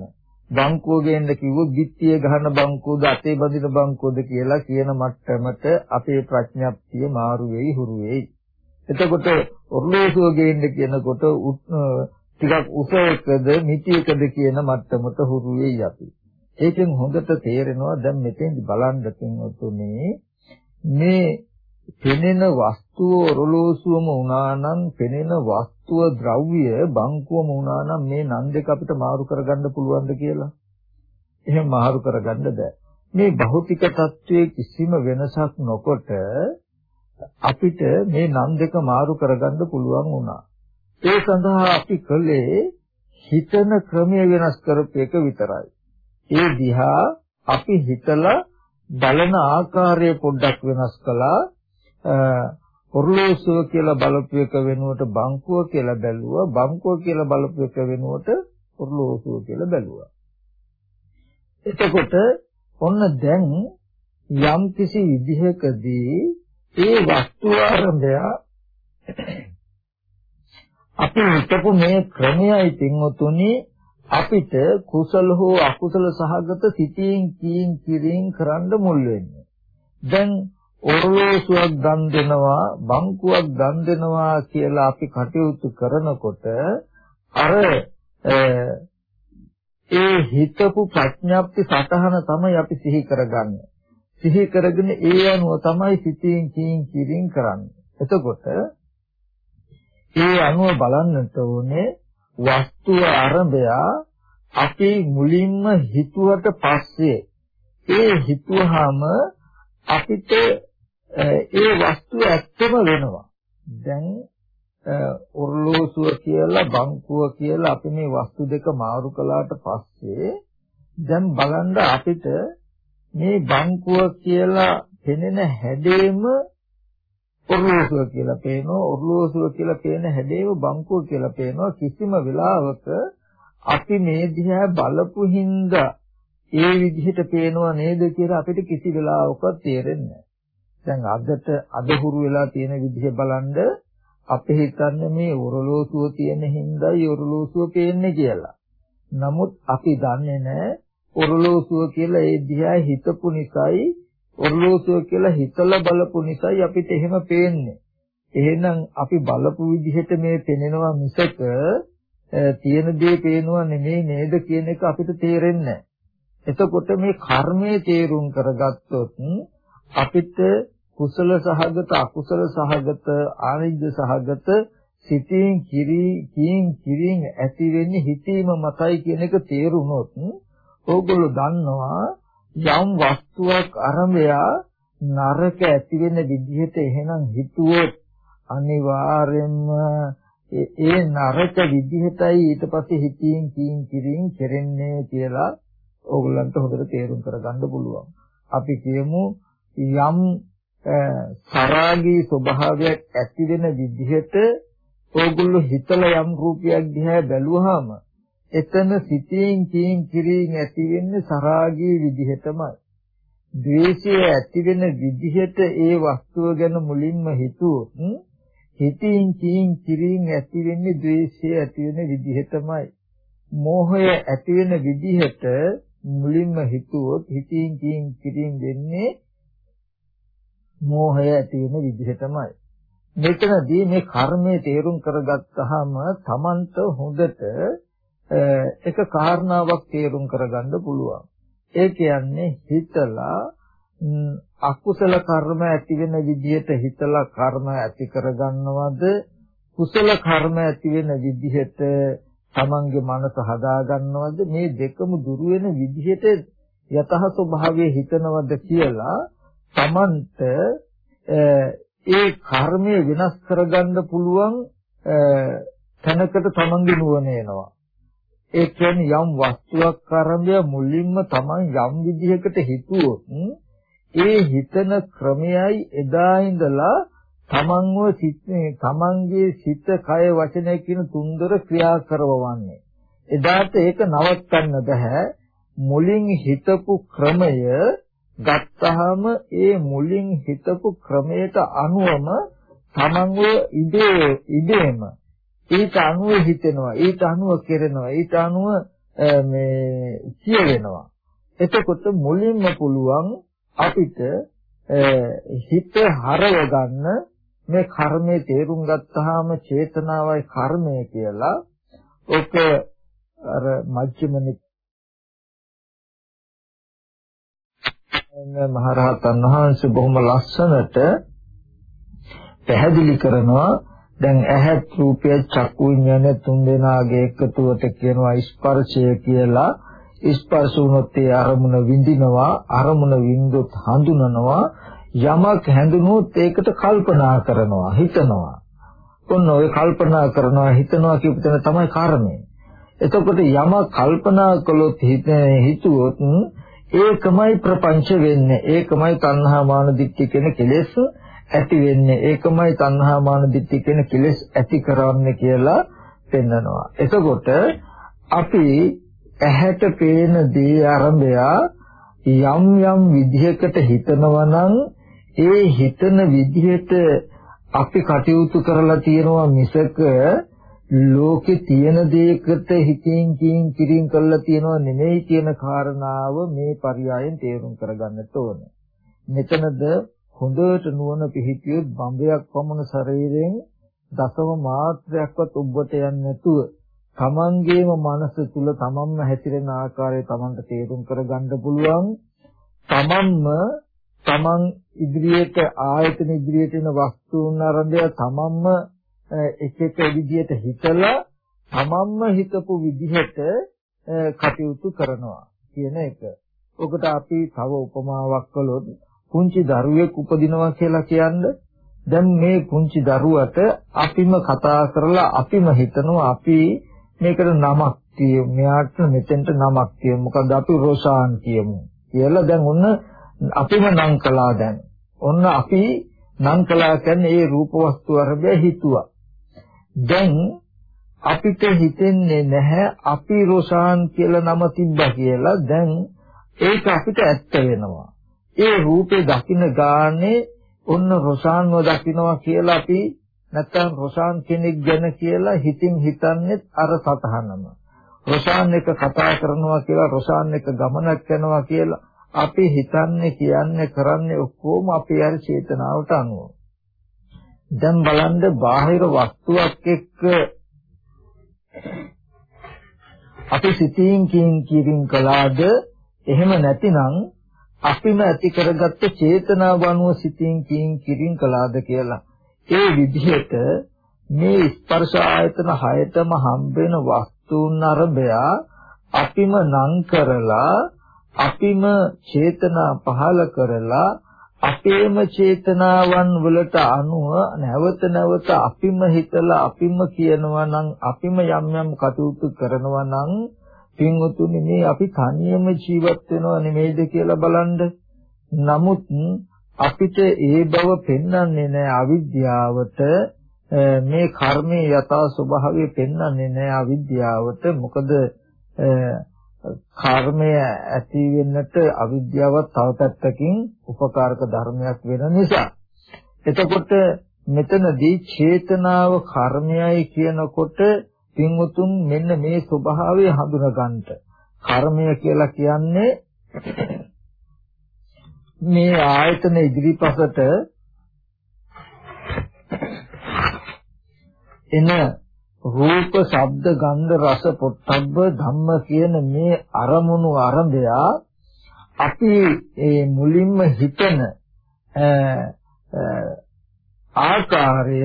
බංකුව ගේන්න කිව්වොත් බිත්තිය ගහන බංකුවද අතේ බඳින බංකුවද කියලා කියන මට්ටමට අපේ ප්‍රඥප්තිය මාරු වෙයි හුරු වෙයි. එතකොට ඔරලෝසුව ගේන්න කියනකොට ටිකක් උස එකද මිටි එකද කියන මට්ටමට හුරු වෙයි අපි. ඒකෙන් හොඳට තේරෙනවා දැන් මෙතෙන්දි බලන්න පින්වතුනි මේ පෙනෙන වස්තුව ඔරලෝසුවම වුණා නම් පෙනෙන වස්තුව ද්‍රව්‍ය බංකුවම වුණා නම් මේ නන් දෙක අපිට මාරු කරගන්න පුළුවන්ද කියලා? එහෙම මාරු කරගන්න බෑ. මේ භෞතික தત્ත්වයේ කිසිම වෙනසක් නොකොට අපිට මේ නම් දෙක මාරු කරගන්න පුළුවන් වුණා. ඒ සඳහා අපි කළේ හිතන ක්‍රමය වෙනස් කරපු එක විතරයි. ඒ දිහා අපි හිතලා බලන ආකාරය පොඩ්ඩක් වෙනස් කළා. ඔර්ලෝසුව කියලා බලපු එක වෙනුවට බංකුව කියලා බැලුවා. බංකුව කියලා බලපු එක වෙනුවට ඔර්ලෝසුව කියලා බැලුවා. එතකොට ඔන්න දැන් යම් කිසි විදිහකදී ඒ වස්තු ආරම්භය අපි හිතපු මේ ක්‍රමයයි තින්වතුනි අපිට කුසල හෝ අකුසල සහගත සිතින් කීම් කිරින් කරන්න මුල් වෙන්නේ. දැන් ඔරලෝසුවක් දන් දෙනවා, බංකුවක් දන් දෙනවා කියලා අපි කටයුතු කරනකොට අර ඒ හිතපු ප්‍රඥාප්ති සතහන තමයි අපි සිහි කරගන්නේ. සිහි කරගෙන ඒ අනුව තමයි සිතින් කීම් කිරින් කරන්නේ. එතකොට ඒ අනුව බලන්නට ඕනේ වස්තුව ආරම්භය අපි මුලින්ම හිතුවට පස්සේ ඒ හිතුවාම අපිට ඒ වස්තුව ඇත්තම වෙනවා. දැන් ඔර්ලෝසුව කියලා බංකුව කියලා අපි මේ වස්තු දෙක මාරු කළාට පස්සේ දැන් බලන්න අපිට මේ බංකුව කියලා පෙනෙන හැඩේම ඔර්ලෝසුව කියලා පේනවා. ඔර්ලෝසුව කියලා පේන හැඩේම බංකුව කියලා පේනවා. කිසිම වෙලාවක අපි මේ දිහා බලපු හින්දා ඒ විදිහට පේනව නේද කියලා අපිට කිසි වෙලාවක තේරෙන්නේ දැන් අදට අද හුරු වෙලා තියෙන විදිහ බලන්ද අපි හිතන්නේ මේ ඔරලෝසුව තියෙන හින්දායි ඔරලෝසුව පේන්නේ කියලා. නමුත් අපි දන්නේ නැහැ ඔරලෝසුව කියලා ඒ දිහා හිතපු නිසායි ඔරලෝසුව කියලා හිතලා බලපු නිසායි අපිට එහෙම පේන්නේ. එහෙනම් අපි බලපු විදිහට මේ පෙනෙනවා මිසක තියෙන දේ පේනවා නෙමෙයි නේද කියන එක අපිට තේරෙන්නේ එතකොට මේ කර්මයේ තේරුම් කරගත්තොත් අපිට කුසල සහගත අකුසල සහගත ආනිජ්‍ය සහගත සිතින් කිරි කියින් කිරින් ඇති වෙන්නේ හිතීම මතයි කියන එක තේරුනොත් ඕගොල්ලෝ දන්නවා යම් වස්තුවක් අරඹය නරක ඇති වෙන විදිහට එහෙනම් හිතුවොත් අනිවාර්යෙන්ම ඒ නරක විදිහටයි ඊට පස්සේ හිතින් කියින් කිරින් කෙරෙන්නේ කියලා ඕගොල්ලන්ට හොඳට තේරුම් කරගන්න පුළුවන්. අපි කියමු යම් සරාගී ස්වභාවයක් ඇති වෙන විදිහට ඕගොල්ලෝ හිතලා යම් රූපයක් දිහා බැලුවාම එතන සිතින් කියින් කිරින් ඇති වෙන්නේ සරාගී විදිහටමයි. ද්වේෂය ඇති වෙන විදිහට ඒ වස්තුව ගැන මුලින්ම හිතුවොත් හිතින් කියින් කිරින් ඇති වෙන්නේ ද්වේෂය ඇති වෙන විදිහටමයි. මෝහය ඇති වෙන විදිහට මුලින්ම හිතුවොත් හිතින් කියින් කිරින් වෙන්නේ මෝහය ඇති වෙන විදිහටමයි. මෙතනදී මේ කර්මයේ තේරුම් කරගත්තාම Tamanට හොඳට එක කාරණාවක් තේරුම් කරගන්න පුළුවන්. ඒ කියන්නේ හිතලා අකුසල කර්ම ඇති වෙන විදිහට හිතලා කර්ම ඇති කරගන්නවද? කුසල කර්ම ඇති වෙන විදිහට තමන්ගේ මනස හදා ගන්නවද මේ දෙකම දුරු වෙන විදිහට යතහ ස්වභාවයේ හිතනවද කියලා තමන්ට ඒ කර්මය වෙනස් කරගන්න පුළුවන් තැනකට තමන්ගේ නුවණ එනවා. ඒ කියන්නේ යම් වස්තුවක් ආරම්භය මුලින්ම Taman යම් විදිහකට හිතුවොත් ඒ හිතන ක්‍රමයයි එදා ඉඳලා තමන්ව තමන්ගේ සිත කය වචනය කියන තුන්දර ක්‍රියා කරවන්නේ. එදාට ඒක නවත්තන්න බෑ. මුලින් හිතපු ක්‍රමය ගත්තාම ඒ මුලින් හිතපු ක්‍රමයට අනුවම තමන්ව ඉදේ ඉදේම ඊට අනුව හිතෙනවා ඊට අනුව කෙරෙනවා ඊට අනුව මේ කියවෙනවා. එතකොට මුලින්ම පුළුවන් අපිට හිත හරව ගන්න මේ කර්මයේ තේරුම් ගත්තාම චේතනාවයි කර්මය කියලා ඔක අර මජ්ක්‍ධිම මහරහතන් වහන්සේ බොහොම ලස්සනට පැහැදිලි කරනවා දැන් ඇහත් රූපය චක්කු විඤ්ඤාණය තුන් දෙනාගේ එකතුවට කියනවා ස්පර්ශය කියලා. ස්පර්ශ වුණොත් ඒ අරමුණ විඳිනවා අරමුණ විඳොත් හඳුනනවා යමක් හැඳුනොත් ඒකට කල්පනා කරනවා හිතනවා. ඔන්න ඔය කල්පනා කරනවා හිතනවා කියපු තැන තමයි කර්මය. එතකොට යමක් කල්පනා කළොත් හිතුවොත් ඒකමයි ප්‍රපංච වෙන්නේ. ඒකමයි තණ්හා මාන දික්ක කියන කෙලෙස්. ඇති වෙන්නේ ඒකමයි තණ්හා මාන දිට්ඨි කියන කෙලෙස් ඇති කරන්නේ කියලා පෙන්නනවා. එතකොට අපි ඇහැට පේන දේ ආරම්භය යම් යම් විදිහකට හිතනවා නම් ඒ හිතන විදිහට අපි කටයුතු කරලා තියෙනවා මිසක ලෝකේ තියෙන දෙයකට හිතින් කින් කිරින් කරලා තියෙනවා නෙමෙයි කියන කාරණාව මේ පරයයන් තේරුම් කරගන්නට ඕනේ. මෙතනද හොඳට නුවණ පිහිටියොත් බඹයක් පමණ ශරීරයෙන් දසම මාත්‍රයක්වත් උබ්බට යන්නේ නැතුව තමන්ගේම මනස තුල තමන්ම හැතිරෙන ආකාරය තමන්ට තේරුම් කරගන්න පුළුවන් තමන්ම තමන් ඉදිරියට ආයතන ඉදිරියට එන වස්තුන් ආරම්භය තමන්ම එක එක විදියට හිතලා තමන්ම හිතපු විදිහට කටයුතු කරනවා කියන එක. ඔකට අපි තව උපමාවක් කළොත් පුංචි දරුවෙක් උපදිනවා කියලා කියන්නේ දැන් මේ පුංචි දරුවට අපිම කතා කරලා අපිම හිතනවා අපි මේකට නමක් කියමු. මෙයාට මෙතෙන්ට නමක් කියමු. මොකද අපි රොෂාන් කියමු කියලා දැන් ඔන්න අපිම නම් කළා දැන්. ඔන්න අපි නම් කළා කියන්නේ ඒ රූප වස්තු අරබය හිතුවා. දැන් අපිට හිතෙන්නේ නැහැ අපි රොෂාන් කියලා නම තිබ්බා කියලා. දැන් ඒක අපිට ඇත්ත වෙනවා. ඒ රූපේ දකින්න ගානේ ඔන්න රොෂාන්ව දකින්නවා කියලා අපි නැත්තම් රොෂාන් කෙනෙක් ගැන කියලා හිතින් හිතන්නේ අර සතහනම. රොෂාන් එක කතා කරනවා කියලා රොෂාන් එක ගමනක් යනවා කියලා අපි හිතන්නේ කියන්නේ කරන්නේ ඔක්කොම අපේ අර චේතනාවට අනුව. දැන් බලන්න බාහිර වස්තුවක් එක්ක අපි සිතින් කින් කිරින් කළාද එහෙම නැතිනම් අපිම ඇති කරගත්ත චේතනාව අනුව සිතින් කින් කිරින් කළාද කියලා. ඒ විදිහට මේ ස්පර්ශ ආයතන හයතම හම්බෙන වස්තුන් අරබය අපිම නම් කරලා අපිම චේතනා පහල කරලා අපේම චේතනාවන් වලට අනුව නැවත නැවත අපිම හිතලා අපිම කියනවා නම් අපිම යම් යම් කටයුතු කරනවා නම් පින්වතුනි මේ අපි තනියම ජීවත් වෙනව නෙමෙයිද කියලා බලන්න. නමුත් අපිට ඒ බව පෙන්වන්නේ නැහැ අවිද්‍යාවට. මේ කර්මයේ යථා ස්වභාවය පෙන්වන්නේ නැහැ අවිද්‍යාවට. මොකද කර්මය ඇති වෙන්නට අවිද්‍යාව තව පැත්තකින් උපකාරක ධර්මයක් වෙන නිසා. එතකොට මෙතනදී චේතනාව කර්මයයි කියනකොට පින්වුතුන් මෙන්න මේ ස්වභාවය හඳුනගන්නට. කර්මය කියලා කියන්නේ මේ ආයතන ඉදිරිපසට එන රූප, ශබ්ද, ගන්ධ, රස, පොට්ටබ්බ ධම්ම කියන මේ අරමුණු ආරම්භය අපි ඒ මුලින්ම හිතන ආකාරය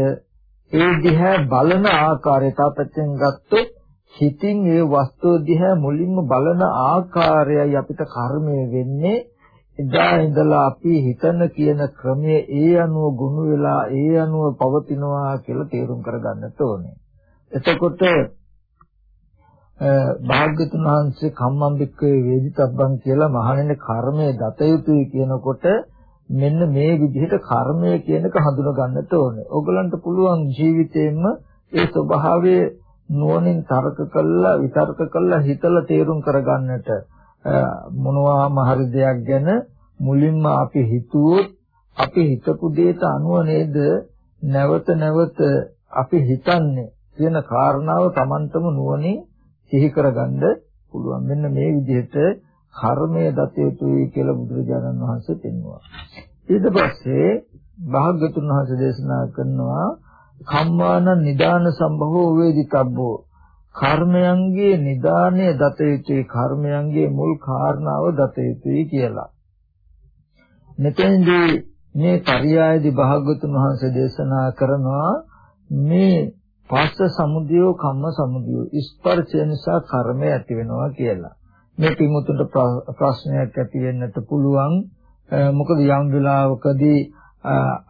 ඒ දිහා බලන ආකාරය තාපෙන් ගත්තොත් හිතින් ඒ වස්තුව දිහා මුලින්ම බලන ආකාරයයි අපිට කර්මය වෙන්නේ එදා ඉඳලා අපි හිතන කියන ක්‍රමය ඒ අනුව ගුණ වෙලා ඒ අනුව පවතිනවා කියලා තේරුම් කරගන්නට ඕනේ. එතකොට භාග්‍යතුන් වහන්සේ කම්මම්බික්කේ වේදිතබ්බන් කියලා මහණෙනි කර්මය දත යුතුයි කියනකොට මෙන්න මේ විදිහට කර්මය කියන එක හඳුනා ගන්නට ඕනේ. ඕගලන්ට පුළුවන් ජීවිතේෙම ඒ ස්වභාවය නුවණින් තර්ක කළා විතර්ක කළා හිතලා තේරුම් කරගන්නට මොනවාම හරි දෙයක් ගැන මුලින්ම අපි හිතුවොත් අපි හිතපු දෙයට අනුව නේද නැවත නැවත අපි හිතන්නේ කියන කාරණාව Tamanටම නුවණින් සිහි කරගන්න පුළුවන්. මෙන්න මේ විදිහට කර්මය දත යුතුයි කියලා බුදුරජාණන් වහන්සේ පෙන්වුවා. ඊට පස්සේ භාග්‍යතුන් වහන්සේ දේශනා කරනවා කම්මාන නිදාන සම්භවෝ වේදිතබ්බෝ කර්මයන්ගේ නිදානය දත යුතුයි කර්මයන්ගේ මුල් කාරණාව දත යුතුයි කියලා. මෙතෙන්දී මේ පරියායදී භාග්‍යතුන් වහන්සේ දේශනා කරනවා මේ පස්ස සමුදයෝ කම්ම සමුදයෝ ස්පර්ශය නිසා කර්මය ඇති වෙනවා කියලා. මේ පිමුතුන්ට ප්‍රශ්නයක් ඇති වෙන්නට පුළුවන්. මොකද යම් වෙලාවකදී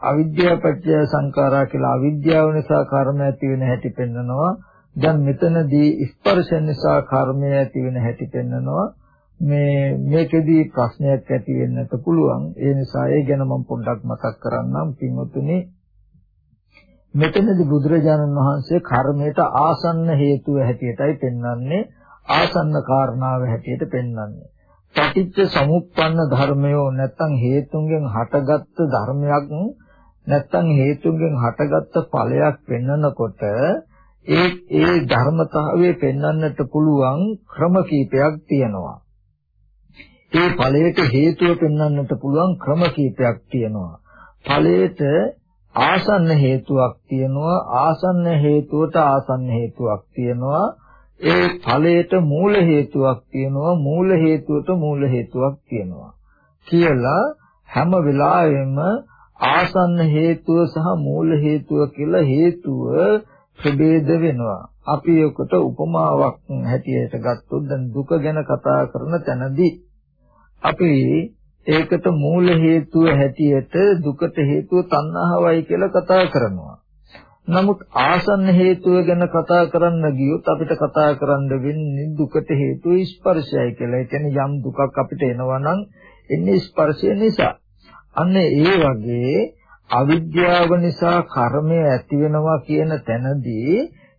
අවිද්‍යාව පත්‍ය සංඛාරා කියලා අවිද්‍යාව නිසා කර්ම ඇති වෙන හැටි පෙන්නනවා. දැන් මෙතනදී ස්පර්ශ නිසා කර්මය ඇති වෙන හැටි පෙන්නනවා. මේ මේකෙදී ප්‍රශ්නයක් ඇති වෙන්නත් පුළුවන්. ඒ නිසා ඒ ගැන මම පොඩ්ඩක් මතක් කරන්නම් පින්වතුනි. මෙතනදී බුදුරජාණන් වහන්සේ කර්මයට ආසන්න හේතුව හැටියටයි පෙන්වන්නේ ආසන්න කාරණාව හැටියට පෙන්වන්නේ. පටිච්ච සමුප්පන්න ධර්මයෝ නැත්තම් හේතුන්ගෙන් හටගත්තු ධර්මයක් නැත්තම් හේතුන්ගෙන් හටගත්තු ඵලයක් පෙන්වනකොට ඒ ඒ ධර්මතාවයේ පෙන්වන්නට පුළුවන් ක්‍රම කීපයක් තියෙනවා. ඒ ඵලයට හේතුව පෙන්වන්නට පුළුවන් ක්‍රම කීපයක් තියෙනවා. ඵලයට ආසන්න හේතුවක් තියෙනවා ආසන්න හේතුවට ආසන්න හේතුවක් තියෙනවා ඒ ඵලයට මූල හේතුවක් තියෙනවා මූල හේතුවට මූල හේතුවක් තියෙනවා කියලා හැම වෙලාවෙම ආසන්න හේතුව සහ මූල හේතුව කියලා හේතුව ප්‍රභේද වෙනවා අපි ඔකට උපමාවක් හැටියට ගත්තොත් දැන් දුක ගැන කතා කරන තැනදී අපි ඒකට මූල හේතුව හැටියට දුකට හේතුව තණ්හාවයි කියලා කතා කරනවා. නමුත් ආසන්න හේතුව ගැන කතා කරන්න ගියොත් අපිට කතා කරන්න වෙන්නේ දුකට හේතුව ස්පර්ශයයි කියලා. ඒ කියන්නේ යම් දුකක් අපිට එනවා නම් එන්නේ ස්පර්ශය නිසා. අන්න ඒ වගේ අවිද්‍යාව නිසා කර්මය ඇති වෙනවා කියන තැනදී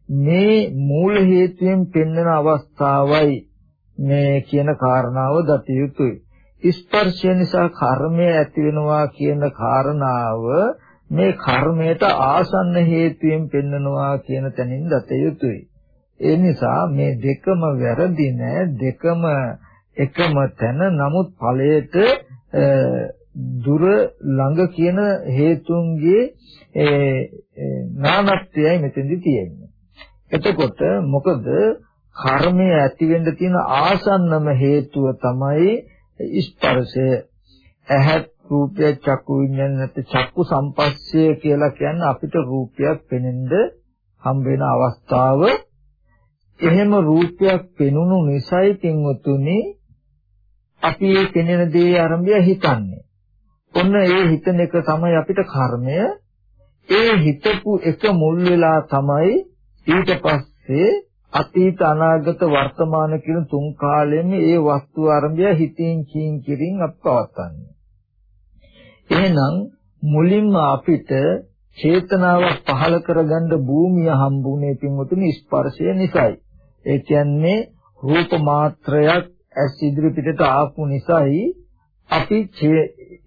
මේ මූල හේතුයෙන් පෙන්වන අවස්ථාවයි මේ කියන කාරණාව දත යුතුයි. ස්පර්ශය නිසා කර්මය ඇති වෙනවා කියන කාරණාව මේ කර්මයට ආසන්න හේතුයෙන් පෙන්නනවා කියන තැනින් දත යුතුයි. ඒ නිසා මේ දෙකම වැරදි නෑ දෙකම එකම තැන නමුත් ඵලයට දුර ළඟ කියන හේතුන්ගේ නානත්වයයි මෙතෙන්දි තියෙන්නේ. එතකොට මොකද කර්මය ඇති වෙන්න තියෙන ආසන්නම හේතුව තමයි ස්පර්ශය ඇහත් රූපය චක්කු විඤ්ඤාණ නැත්නම් චක්කු සම්පස්සය කියලා කියන්නේ අපිට රූපයක් පෙනෙන්න හම්බ වෙන අවස්ථාව එහෙම රූපයක් පෙනුණු නිසයි පින්වතුනි අපි මේ පෙනෙන දේ ආරම්භය හිතන්නේ. ඔන්න ඒ හිතන එක තමයි අපිට කර්මය. ඒ හිතපු එක මුල් වෙලා තමයි ඊට පස්සේ අතීත අනාගත වර්තමාන කියන තුන් කාලෙම ඒ වස්තු ආරම්භය හිතින් කියින් කිරින් අපවත්තන්නේ. එහෙනම් මුලින්ම අපිට චේතනාවක් පහළ කරගන්න භූමිය හම්බුනේ පින්වතුනි ස්පර්ශය නිසායි. ඒ කියන්නේ රූප මාත්‍රයක් ඇස් ඉදිරි පිටට ආපු නිසායි අපි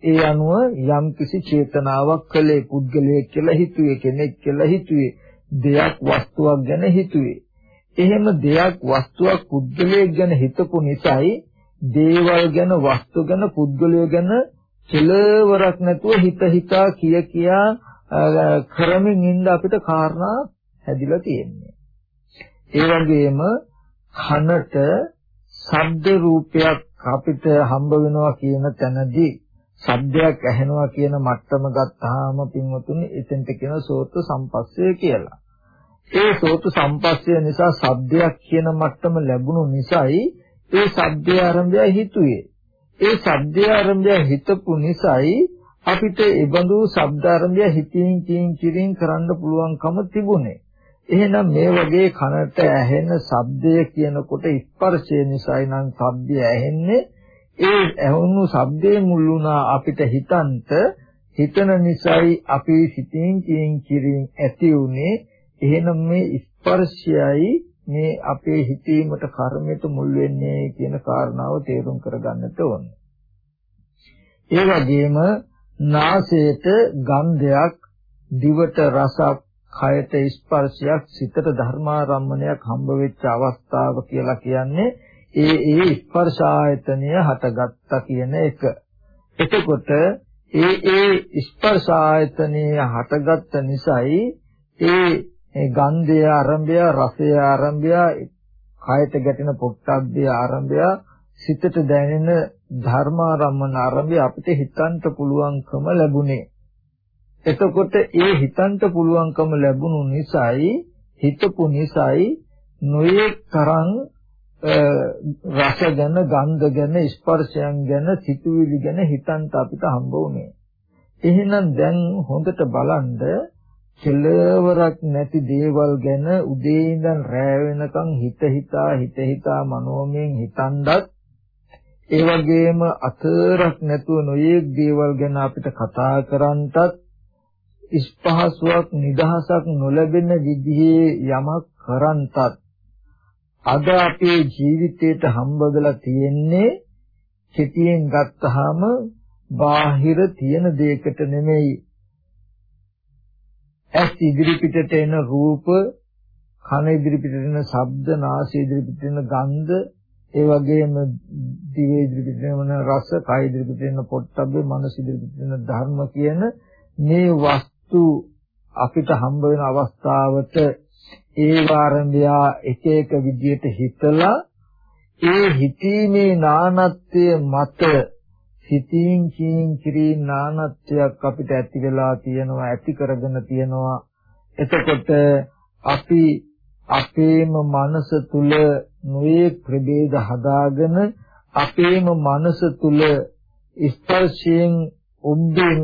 ඒ අනුව යම්කිසි චේතනාවක් කළේ පුද්ගලයෙක් කියලා හිතුවේ කෙනෙක් කියලා හිතුවේ දෙයක් වස්තුවක් ගැන හිතුවේ එහෙම දෙයක් වස්තුවක් පුද්ගලයෙක් ගැන හිතපු නිසායි දේවල් ගැන වස්තු ගැන පුද්ගලය ගැන කෙලවරක් නැතුව හිත හිතා කිය කියා කරමින් ඉන්න අපිට කාරණා හැදිලා තියෙන්නේ. ඒ වගේම කනට ශබ්ද රූපයක් අපිට හම්බ වෙනවා කියන තැනදී ශබ්දයක් ඇහෙනවා කියන මට්ටම ගත්තාම පින්වතුනි එතෙන්ට කියන සෝත සම්පස්සේ කියලා. ඒ සෝතු සම්පස්සය නිසා සබ්දයක් කියන මට්ටම ලැබුණු නිසායි ඒ සබ්දය ආරම්භය හිතුවේ. ඒ සබ්දය ආරම්භය හිතපු නිසායි අපිට ඒ බඳු ශබ්ද ආරම්භය හිතින් කින් කිරින් කරන්න පුළුවන්කම තිබුණේ. එහෙනම් මේ වගේ කනට ඇහෙන ශබ්දය කියනකොට ස්පර්ශය නිසායි නම් ශබ්දය ඇහෙන්නේ. ඒ ඇහුණු ශබ්දේ මුල් වුණා අපිට හිතන්ත හිතන නිසායි අපි සිතින් කියින් කිරින් ඇති උනේ එහෙනම් මේ ස්පර්ශයයි මේ අපේ හිතීමට කර්මයට මුල් වෙන්නේ කියන කාරණාව තේරුම් කරගන්නට ඕන. ඒ වගේම නාසයට ගන්ධයක්, දිවට රසක්, කයට ස්පර්ශයක්, සිතට ධර්මාරම්මණයක් හම්බ වෙච්ච අවස්ථාව කියලා කියන්නේ ඒ ඒ ස්පර්ශ ආයතනය හටගත්තා කියන එක. එතකොට ඒ ඒ ස්පර්ශ ආයතනය හටගත්ත නිසායි ඒ ඒ ගන්ධය ආරම්භය රසය ආරම්භය කයට ගැටෙන පොට්ටබ්බේ ආරම්භය සිතට දැනෙන ධර්මාරම්මන ආරම්භය අපිට හිතන්න පුළුවන්කම ලැබුණේ. එතකොට ඒ හිතන්න පුළුවන්කම ලැබුණු නිසායි හිතපු නිසායි නොයේ තරම් රස ගැන ගන්ධ ගැන ස්පර්ශයන් ගැන සිතුවිලි ගැන හිතන්න අපිට හම්බ වුණේ. එහෙනම් දැන් හොඳට බලන්න කෙලවරක් නැති දේවල් ගැන උදේ ඉඳන් රෑ වෙනකන් හිත හිතා හිත හිතා මනෝමයෙන් හිතනවත් ඒ වගේම අතරක් නැතුව නොයේක් දේවල් ගැන අපිට කතා කරන්නටත් ඉස්පහසුවක් නිදහසක් නොලැබෙන විදිහේ යමක් කරන්නටත් අද අපේ ජීවිතේට හම්බ තියෙන්නේ කෙටියෙන් ගත්තාම බාහිර තියෙන දෙයකට නෙමෙයි. ඇස් ඉදිරි පිටට එන රූප, කන ඉදිරි පිටට එන ශබ්ද, නාසය ඉදිරි පිටට එන ගන්ධ, ඒ වගේම දිව ඉදිරි පිටට එන රස, කය ඉදිරි පිටට එන පොට්ටබ්බේ, මනස ඉදිරි පිටට එන ධර්ම කියන මේ වස්තු අපිට හම්බ වෙන අවස්ථාවට ඒ වාරණ්‍ය එක එක විදියට හිතලා ඒ හිතීමේ නානත්වය මත සිතින් කියින් කිරින් නානත්වයක් අපිට ඇති වෙලා තියෙනවා ඇති කරගෙන තියෙනවා. එතකොට අපි අපේම මනස තුල නොයේ ප්‍රභේද හදාගෙන අපේම මනස තුල ස්පර්ශයෙන් උද්දෙන්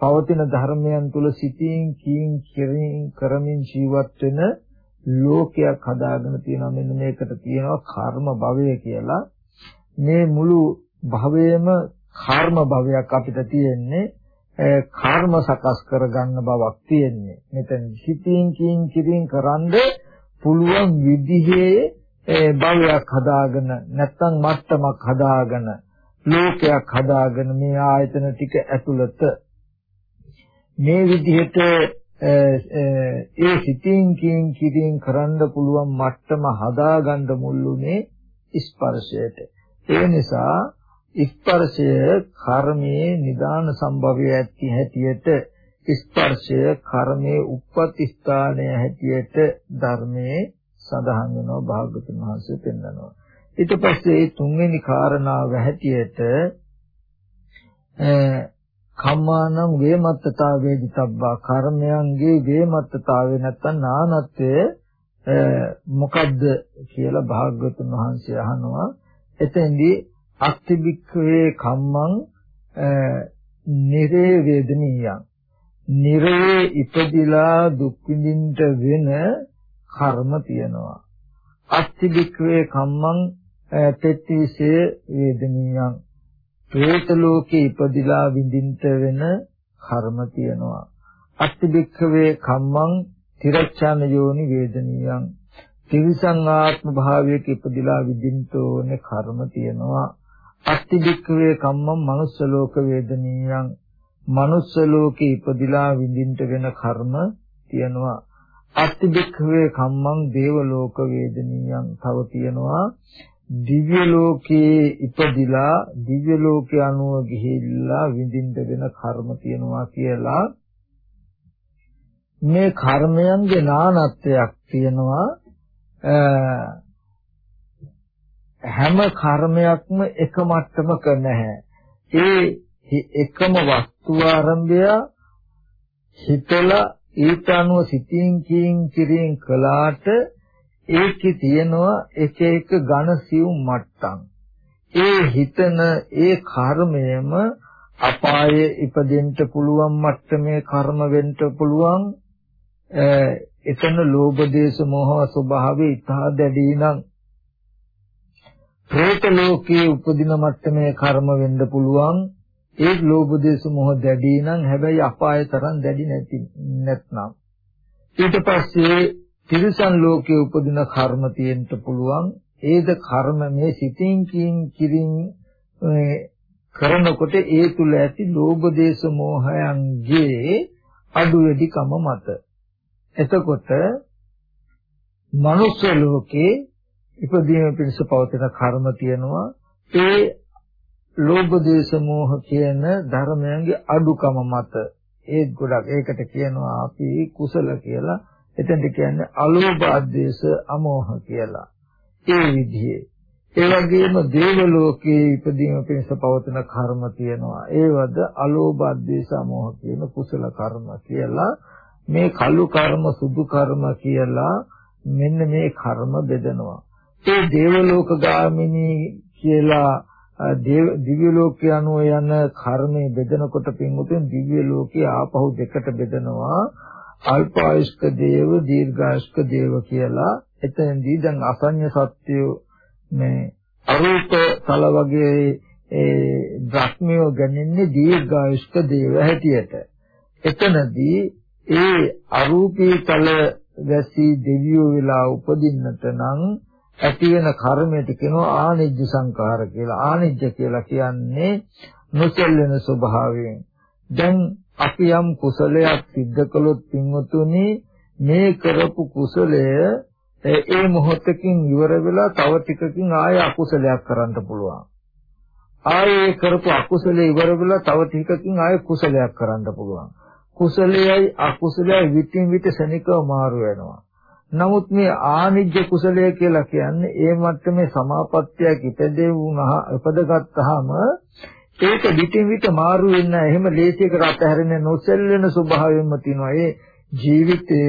පවතින ධර්මයන් තුල සිතින් කියින් කිරින් කරමින් ජීවත් වෙන ලෝකයක් හදාගෙන තියෙනවා. මෙන්න මේකට කියනවා කර්ම භවය කියලා. මේ මුළු භවයේම කර්ම භවයක් අපිට තියෙන්නේ කර්ම සකස් කරගන්න බවක් තියෙන්නේ. මෙතන හිතින් කින් කිරින් කරන්ද පුළුවන් විදිහේ භවයක් හදාගෙන නැත්තම් මට්ටමක් හදාගෙන ලෝකයක් හදාගෙන මේ ආයතන ටික ඇතුළත මේ විදිහට ඒ සිතින් කින් කිරින් කරන්න පුළුවන් මට්ටම හදාගන්න මුල්ුනේ ස්පර්ශයට. ඒ නිසා ස්පර්ශය කර්මයේ නිදාන සම්භවය ඇති හැටියට ස්පර්ශය කර්මයේ උප්පත්ති ස්ථානය හැටියට ධර්මයේ සඳහන් වෙනවා භාගතුන් වහන්සේ පෙන්නනවා. ඊට පස්සේ තුන්වෙනි කාරණාව හැටියට කම්මානම් වේමත්තතා වේදිතබ්බා කර්මයන්ගේ වේමත්තතාවය නැත්තම් නානත්වය මොකද්ද කියලා භාග්‍යවතුන් වහන්සේ අහනවා. එතෙන්දී අත්තිබික්ඛවේ කම්මං නිරේ වේදනීයං. නිරේ ඉපදිලා දුක් විඳින්න වෙන කර්ම තියෙනවා. අත්තිබික්ඛවේ කම්මං තෙත්තිසේ වේදනීයං. പ്രേත ලෝකේ ඉපදිලා විඳින්න වෙන කර්ම තියෙනවා. අත්තිබික්ඛවේ කම්මං තිරච්ඡාන යෝනි වේදනීයං. තිරිසං ආත්ම භාවයක ඉපදිලා විඳින්න ඕනේ කර්ම තියෙනවා. අත්තිබික්කවේ කම්මං මනුස්ස ලෝක වේදනීයං. මනුස්ස ලෝකේ ඉපදිලා විඳින්න වෙන කර්ම තියෙනවා. අත්තිබික්කවේ කම්මං දේව ලෝක වේදනීයං. තව තියෙනවා දිව්‍ය ලෝකේ ඉපදිලා දිව්‍ය ලෝකේ අනුව ගිහිල්ලා විඳින්න වෙන කර්ම තියෙනවා කියලා. මේ කර්මයන්ගේ නානත්වයක් තියෙනවා. හැම කර්මයක්ම එක මට්ටමක නැහැ. ඒ එකම වස්තු ආරම්භය හිතලා ඊට අනුව සිතින් කියින් කිරින් කළාට ඒකේ තියෙනවා එක එක ඝන සියුම් මට්ටම්. ඒ හිතන ඒ කර්මයම අපායේ ඉපදෙන්න පුළුවන් මට්ටමේ කර්ම වෙන්න පුළුවන් එතන ලෝභ දේශ මොහ ස්වභාවය ඉතා දැඩි නම් പ്രേත ලෝකයේ උපදින මට්ටමේ කර්ම වෙන්න පුළුවන්. ඒ ලෝභ දේශ මොහ දැඩි නම් හැබැයි අපාය තරම් දැඩි නැති නැත්නම්. ඊට පස්සේ තිරිසන් ලෝකයේ උපදින කර්ම තියෙන්න පුළුවන්. ඒද කර්ම මේ සිතින් කින් කිරින් කරනකොට ඒ තුල ඇති ලෝභ දේශ මොහයන්ගේ අඩු වැඩිකම මත. එතකොට මනුෂ්‍ය ලෝකේ ඉපදීම පිණිස පවතින කර්ම තියෙනවා. ඒ ලෝභ දේශ මොහ කියන ධර්මයන්ගේ අඩුකම මත. ඒ ගොඩක් ඒකට කියනවා අපි කුසල කියලා. එතෙන්ට කියන්නේ අලෝභ ආදේශ අමෝහ කියලා. ඒ විදිහේ. ඒ වගේම දේව ලෝකයේ ඉපදීම පිණිස පවතින කර්ම තියෙනවා. ඒවද අලෝභ ආදේශ අමෝහ කියන කුසල කර්ම කියලා. මේ කළු කර්ම සුදු කර්ම කියලා මෙන්න මේ කර්ම බෙදනවා. ඒ දේව ලෝක ගාමිනී කියලා දිව්‍ය ලෝකයේ අනුව යන කර්මයේ බෙදනකොට පින්වතුන් දිව්‍ය ලෝකයේ ආපහු දෙකට බෙදනවා. අල්පායුෂ්ක දේව දීර්ඝායුෂ්ක දේව කියලා. එතෙන්දී දැන් අසඤ්ඤ සත්‍ය මේ අරූප තල වගේ ඒ ධර්මය ගන්නේ දීර්ඝායුෂ්ක දේව හැටියට. එතනදී ඒ අරූපී තල වැසී දෙවියෝ වෙලා උපදින්නට නම් ඇති වෙන කර්මයට කියනවා ආනිජ්ජ සංඛාර කියලා. ආනිජ්ජ කියලා කියන්නේ නොසෙල්ලෙන ස්වභාවයෙන්. දැන් අපි යම් කුසලයක් සිද්ධ කළොත් පින්වතුනි මේ කරපු කුසලය ඒ මොහොතකින් ඉවර වෙලා තව ටිකකින් ආය අකුසලයක් කරන්න පුළුවන්. ආයේ කරපු අකුසලේ ඉවර වෙලා තව ටිකකින් ආය කුසලයක් කරන්න පුළුවන්. කුසලයයි අකුසලයයි විතින් විත සනිකව මාරු වෙනවා. නමුත් මේ ආනිජ්‍ය කුසලය කියලා කියන්නේ ඒ මට්ටමේ සමාපත්තියක් ඉපදෙව වුණා උපදගත්තාම ඒක පිටින් පිට මාරු වෙන්න එහෙම ලේසියකට අතහැරෙන්නේ නොසෙල්ලෙන ස්වභාවයෙන්ම තියෙනවා. ඒ ජීවිතය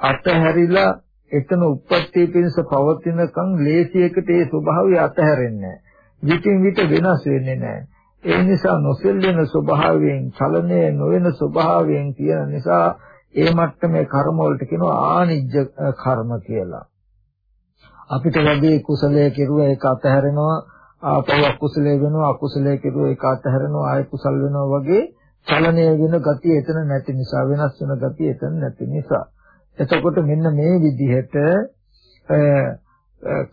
අතහැරිලා එතන උප්පත්ති පිණිස පවතිනකම් ලේසියකට ඒ ස්වභාවය අතහැරෙන්නේ විටින් විට වෙනස් වෙන්නේ නැහැ. ඒ නිසා නොසෙල්ලෙන ස්වභාවයෙන් චලනය නොවන ස්වභාවයෙන් කියන නිසා ඒ මට්ටමේ කර්ම වලට කියනවා ආනිජ්ජ කර්ම කියලා. අපිට වැඩි කුසලයේ කෙරුවා ඒක අතහැරෙනවා ආපහු අකුසලයේ වෙනවා අකුසලයේ කෙරුවා ඒක අතහැරෙනවා ආය කුසල් වෙනවා වගේ චලනය වෙන ගතිය එතන නැති නිසා වෙනස් වෙන ගතිය එතන නැති නිසා එතකොට මෙන්න මේ විදිහට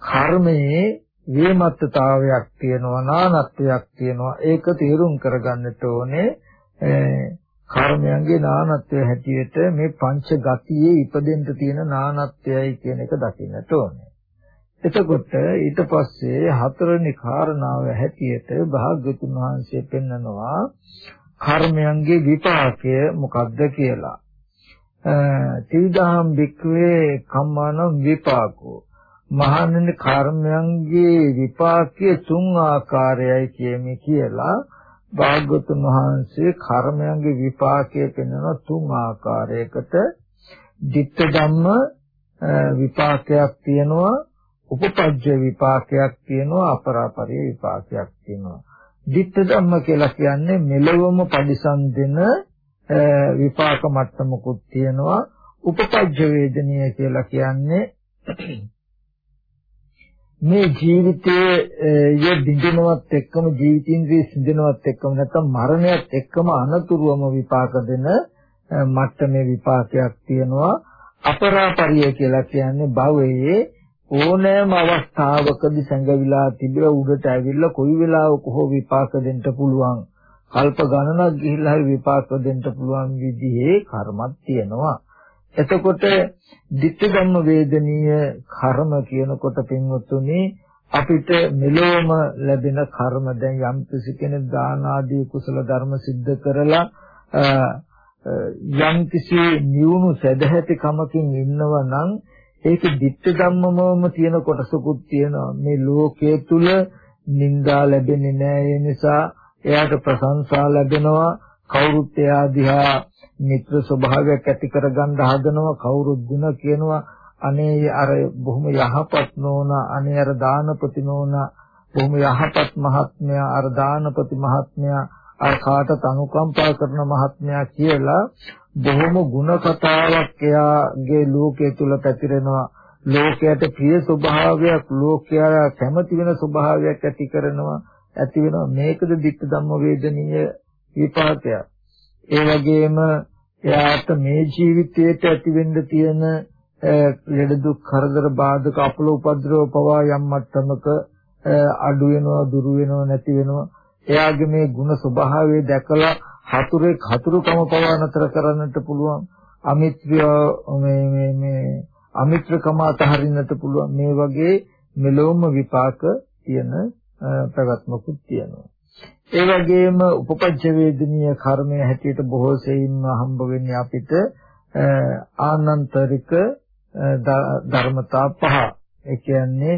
කර්මයේ වේමත්තතාවයක් තියෙනවා නානත්වයක් තියෙනවා ඒක තේරුම් කරගන්නට ඕනේ කර්මයන්ගේ නානත්වය හැටියට මේ පංච ගතියේ ඉපදෙන්න තියෙන නානත්වයයි කියන එක දකින්නට ඕනේ. එතකොට ඊට පස්සේ හතරවෙනි කාරණාව හැටියට භාග්‍යතුන් වහන්සේ පෙන්නනවා කර්මයන්ගේ විපාකය මොකක්ද කියලා. තිවිදහම් වික්‍රේ කම්මානම් විපාකෝ මහණෙනි කර්මයන්ගේ විපාකයේ තුන් ආකාරයයි කියමි කියලා භාග්‍යතුන් වහන්සේ කර්මයන්ගේ විපාකයේ පෙන්වන තුන් ආකාරයකට ditta ධම්ම විපාකයක් තියෙනවා උපපජ්ජ විපාකයක් තියෙනවා අපරාපරිය විපාකයක් තියෙනවා. ditta ධම්ම කියලා කියන්නේ මෙලොවම පරිසම් දෙන විපාක මට්ටමකුත් තියෙනවා. උපපජ්ජ වේදනීය කියලා කියන්නේ මේ ජීවිතයේ බිඳිනවත් එක්කම ජීවිතින්ද්‍රිය සිඳිනවත් එක්කම නැත්නම් මරණයත් එක්කම අනතුරුවම විපාක දෙන මට්ටමේ විපාකයක් තියෙනවා. අපරාපරිය කියලා කියන්නේ භවයේ ඕනෑම අවස්ථාවකදී සංගවිලා තිබිලා උඩට ඇවිල්ලා කොයි වෙලාවක හෝ විපාක දෙන්න පුළුවන්. කල්ප ගණනක් ගිහිල්ලා හරි විපාක දෙන්න පුළුවන් විදිහේ කර්මක් තියෙනවා. එතකොට ditthi ධම්ම වේදනීය කර්ම කියනකොට පින්වතුනි අපිට මෙලොවම ලැබෙන කර්ම දැන් යම් කෙනෙක් දාන ආදී කුසල ධර්ම સિદ્ધ කරලා යම් කිසි නියුණු සදහැති කමකින් ඉන්නවා නම් ඒක ditthi ධම්මමම තියෙන කොටසකුත් තියෙනවා. මේ ලෝකයේ තුල නිന്ദා ලැබෙන්නේ නැහැ. ඒ නිසා එයාට ප්‍රශංසා ලැබෙනවා. කවුරුත් එයා දිහා මිත්‍ර ස්වභාවයක් ඇති කරගන්න හදනවා කවුරුත් ಗುಣ කියනවා අනේ අර බොහොම යහපත් නෝන අනේ අර දානපති නෝන බොහොම යහපත් මහත්මයා අර දානපති මහත්මයා අර කාටත් අනුකම්පා කරන මහත්මයා කියලා බොහොම ಗುಣ කතාවක් එයාගේ ලෝකයේ තුල පැතිරෙනවා ලෝකයට ප්‍රිය ස්වභාවයක් ලෝකයා කැමති වෙන ස්වභාවයක් ඇති කරනවා ඇති වෙනවා මේකද ditta ධම්ම වේදනීය විපාකයක් ඒ වගේම එයාට මේ ජීවිතයට ඇති වෙන්න තියෙන ලෙඩ දුක් කරදර බාධක අපල උපද්‍රව පවා යම් මට්ටමක අඩු වෙනවා දුරු වෙනවා නැති වෙනවා එයාගේ මේ ಗುಣ ස්වභාවය දැකලා හතුරේ හතුරුකම පවා නතර කරන්නට පුළුවන් අමිත්‍ය මේ මේ මේ අමිත්‍රකම අතහරින්නට පුළුවන්. මේ වගේ මෙලොවම විපාක තියෙන පැවැත්මකුත් තියෙනවා. ඒ වගේම උපපජ්ජ වේදනීය කර්මය හැටියට බොහෝ සෙයින්ම හම්බ වෙන්නේ අපිට ආනන්තරික ධර්මතා පහ. ඒ කියන්නේ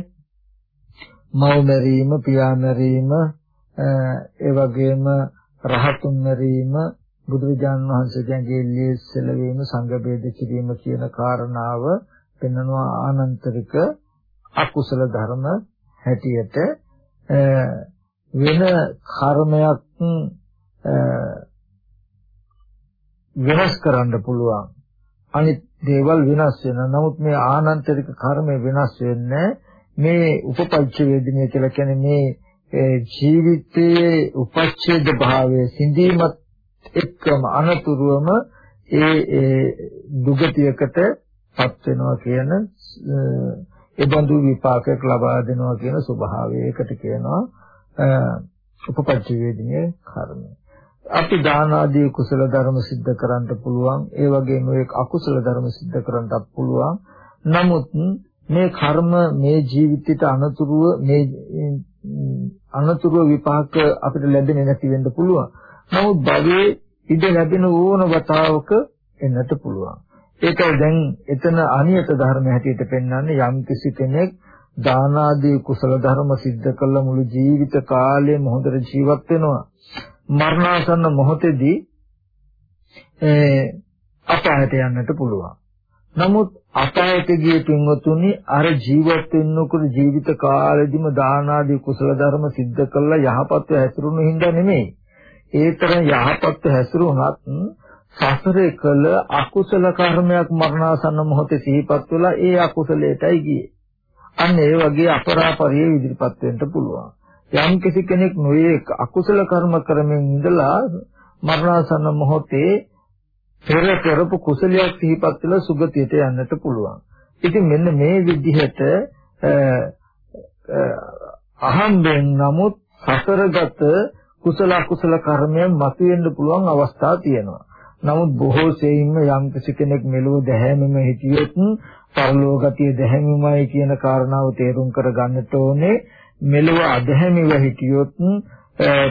මව් මරීම, පියා මරීම, ඒ වගේම රහතුන් මරීම, බුදුරජාන් වහන්සේගේ ලේ සෙලවීම, සංඝ බේද කිරීම කියන කාරණාව පෙන්වනවා ආනන්තරික අකුසල ධර්ම හැටියට වෙන කර්මයක් වෙනස් කරන්න පුළුවන්. අනිත් දේවල් වෙනස් වෙනවා. නමුත් මේ ආනන්තරික කර්මය වෙනස් වෙන්නේ මේ උපපච්ච වේදනය කියලා කියන්නේ මේ ජීවිතයේ උපච්ඡේද භාවය සිඳීමත් එක්කම අනතුරුවම ඒ දුගතියකට පත් වෙනවා කියන ඒ බඳු විපාකයක් ලබා දෙනවා කියන ස්වභාවය. ඒකට කියනවා උපපච්ච වේදිනේ කර්මය. අපි දාන ආදී කුසල ධර්ම સિદ્ધ කරන්න පුළුවන්. ඒ වගේම ඒ අකුසල ධර්ම સિદ્ધ කරන්නත් පුළුවන්. නමුත් මේ කර්ම මේ ජීවිතයට අනතුරුව මේ අනතුරුව විපාක අපිට ලැබෙන්නේ නැති වෙන්න පුළුවන්. නමුත් භවයේ ඉඳ ලැබෙන ඕන වතාවක එන්නට පුළුවන්. ඒකයි දැන් එතන අනියත ධර්ම හැටියට පෙන්වන්නේ යම් කිසි කෙනෙක් දාන ආදී කුසල ධර්ම સિદ્ધ කළ මුළු ජීවිත කාලයම හොඳට ජීවත් වෙනවා. මරණාසන්න මොහොතේදී අපායට යන්නට පුළුවන්. නමුත් අපායට ගිය පින්වතුනි අර ජීවත් වෙන්නකොට ජීවිත කාලෙදිම දාන ආදී කුසල ධර්ම સિદ્ધ කළා යහපත්ව හැසිරුණු හින්දා නෙමෙයි. ඒතරම් යහපත්ව හැසිරුණත් සසරේ කළ අකුසල කර්මයක් මරණාසන්න මොහොතේ සිහිපත් වෙලා ඒ අකුසලයටයි ගියේ. අන්න ඒ වගේ අපරාපරිය ඉදිරිපත් වෙන්න පුළුවන්. යම් කිසි කෙනෙක් නොයේ අකුසල කර්ම කරමින් ඉඳලා මරණාසන්න මොහොතේ පෙර කරපු කුසලයක් සිහිපත් වෙලා සුගතියට යන්නට පුළුවන්. ඉතින් මෙන්න මේ විදිහට අහම්බෙන් නමුත් සසරගත කුසල අකුසල කර්මයන් මතුවෙන්න පුළුවන් අවස්ථා තියෙනවා. නමුත් බොහෝ සෙයින්ම යම් කිසි කෙනෙක් මෙලොව දැහැමීම හිටියොත් පරලෝකතිය දැහැමීමයි කියන කාරණාව තේරුම් කර ගන්නට ඕනේ. මෙලොව අධහැමිව හිටියොත්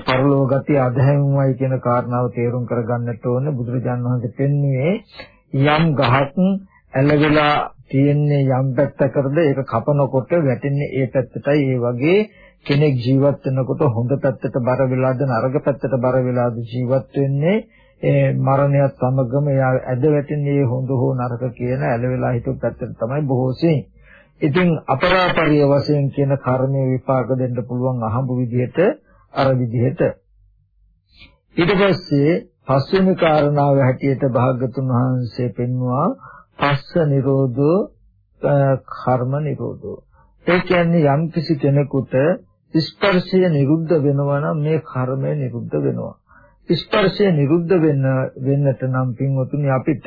පරලෝකතිය අධහැමිමයි කියන කාරණාව තේරුම් කර ගන්නට ඕනේ. බුදුරජාන් වහන්සේ පෙන්වුවේ යම් ගහක් ඇලවිලා තියෙන්නේ යම් පැත්තකටද ඒක කපනකොට වැටෙන්නේ ඒ පැත්තටයි. ඒ වගේ කෙනෙක් ජීවත් වෙනකොට හොඳ පැත්තට බර වෙලාද නරක පැත්තට බර වෙලාද ජීවත් වෙන්නේ ඒ මරණයත් සමගම එයා ඇද වැටෙන්නේ හොඳ හෝ නරක කියන ඇලවෙලා හිතුව පැත්තට තමයි බොහෝ සෙයින්. ඉතින් අපරාපරිය වශයෙන් කියන කර්මයේ විපාක දෙන්න පුළුවන් අහඹු විදිහට අර විදිහට. ඊට පස්සේ පස්වෙනි කාරණාව හැටියට භාගතුන් වහන්සේ පෙන්වුවා පස්ස නිරෝධෝ කර්ම නිරෝධෝ. ඒ කියන්නේ යම් කිසි කෙනෙකුට ස්පර්ශය නිරුද්ධ වෙනවා නම් මේ කර්මය නිරුද්ධ වෙනවා. ස්පර්ශය නිරුද්ධ වෙන්න වෙන්නට නම් පින්වතුනි අපිට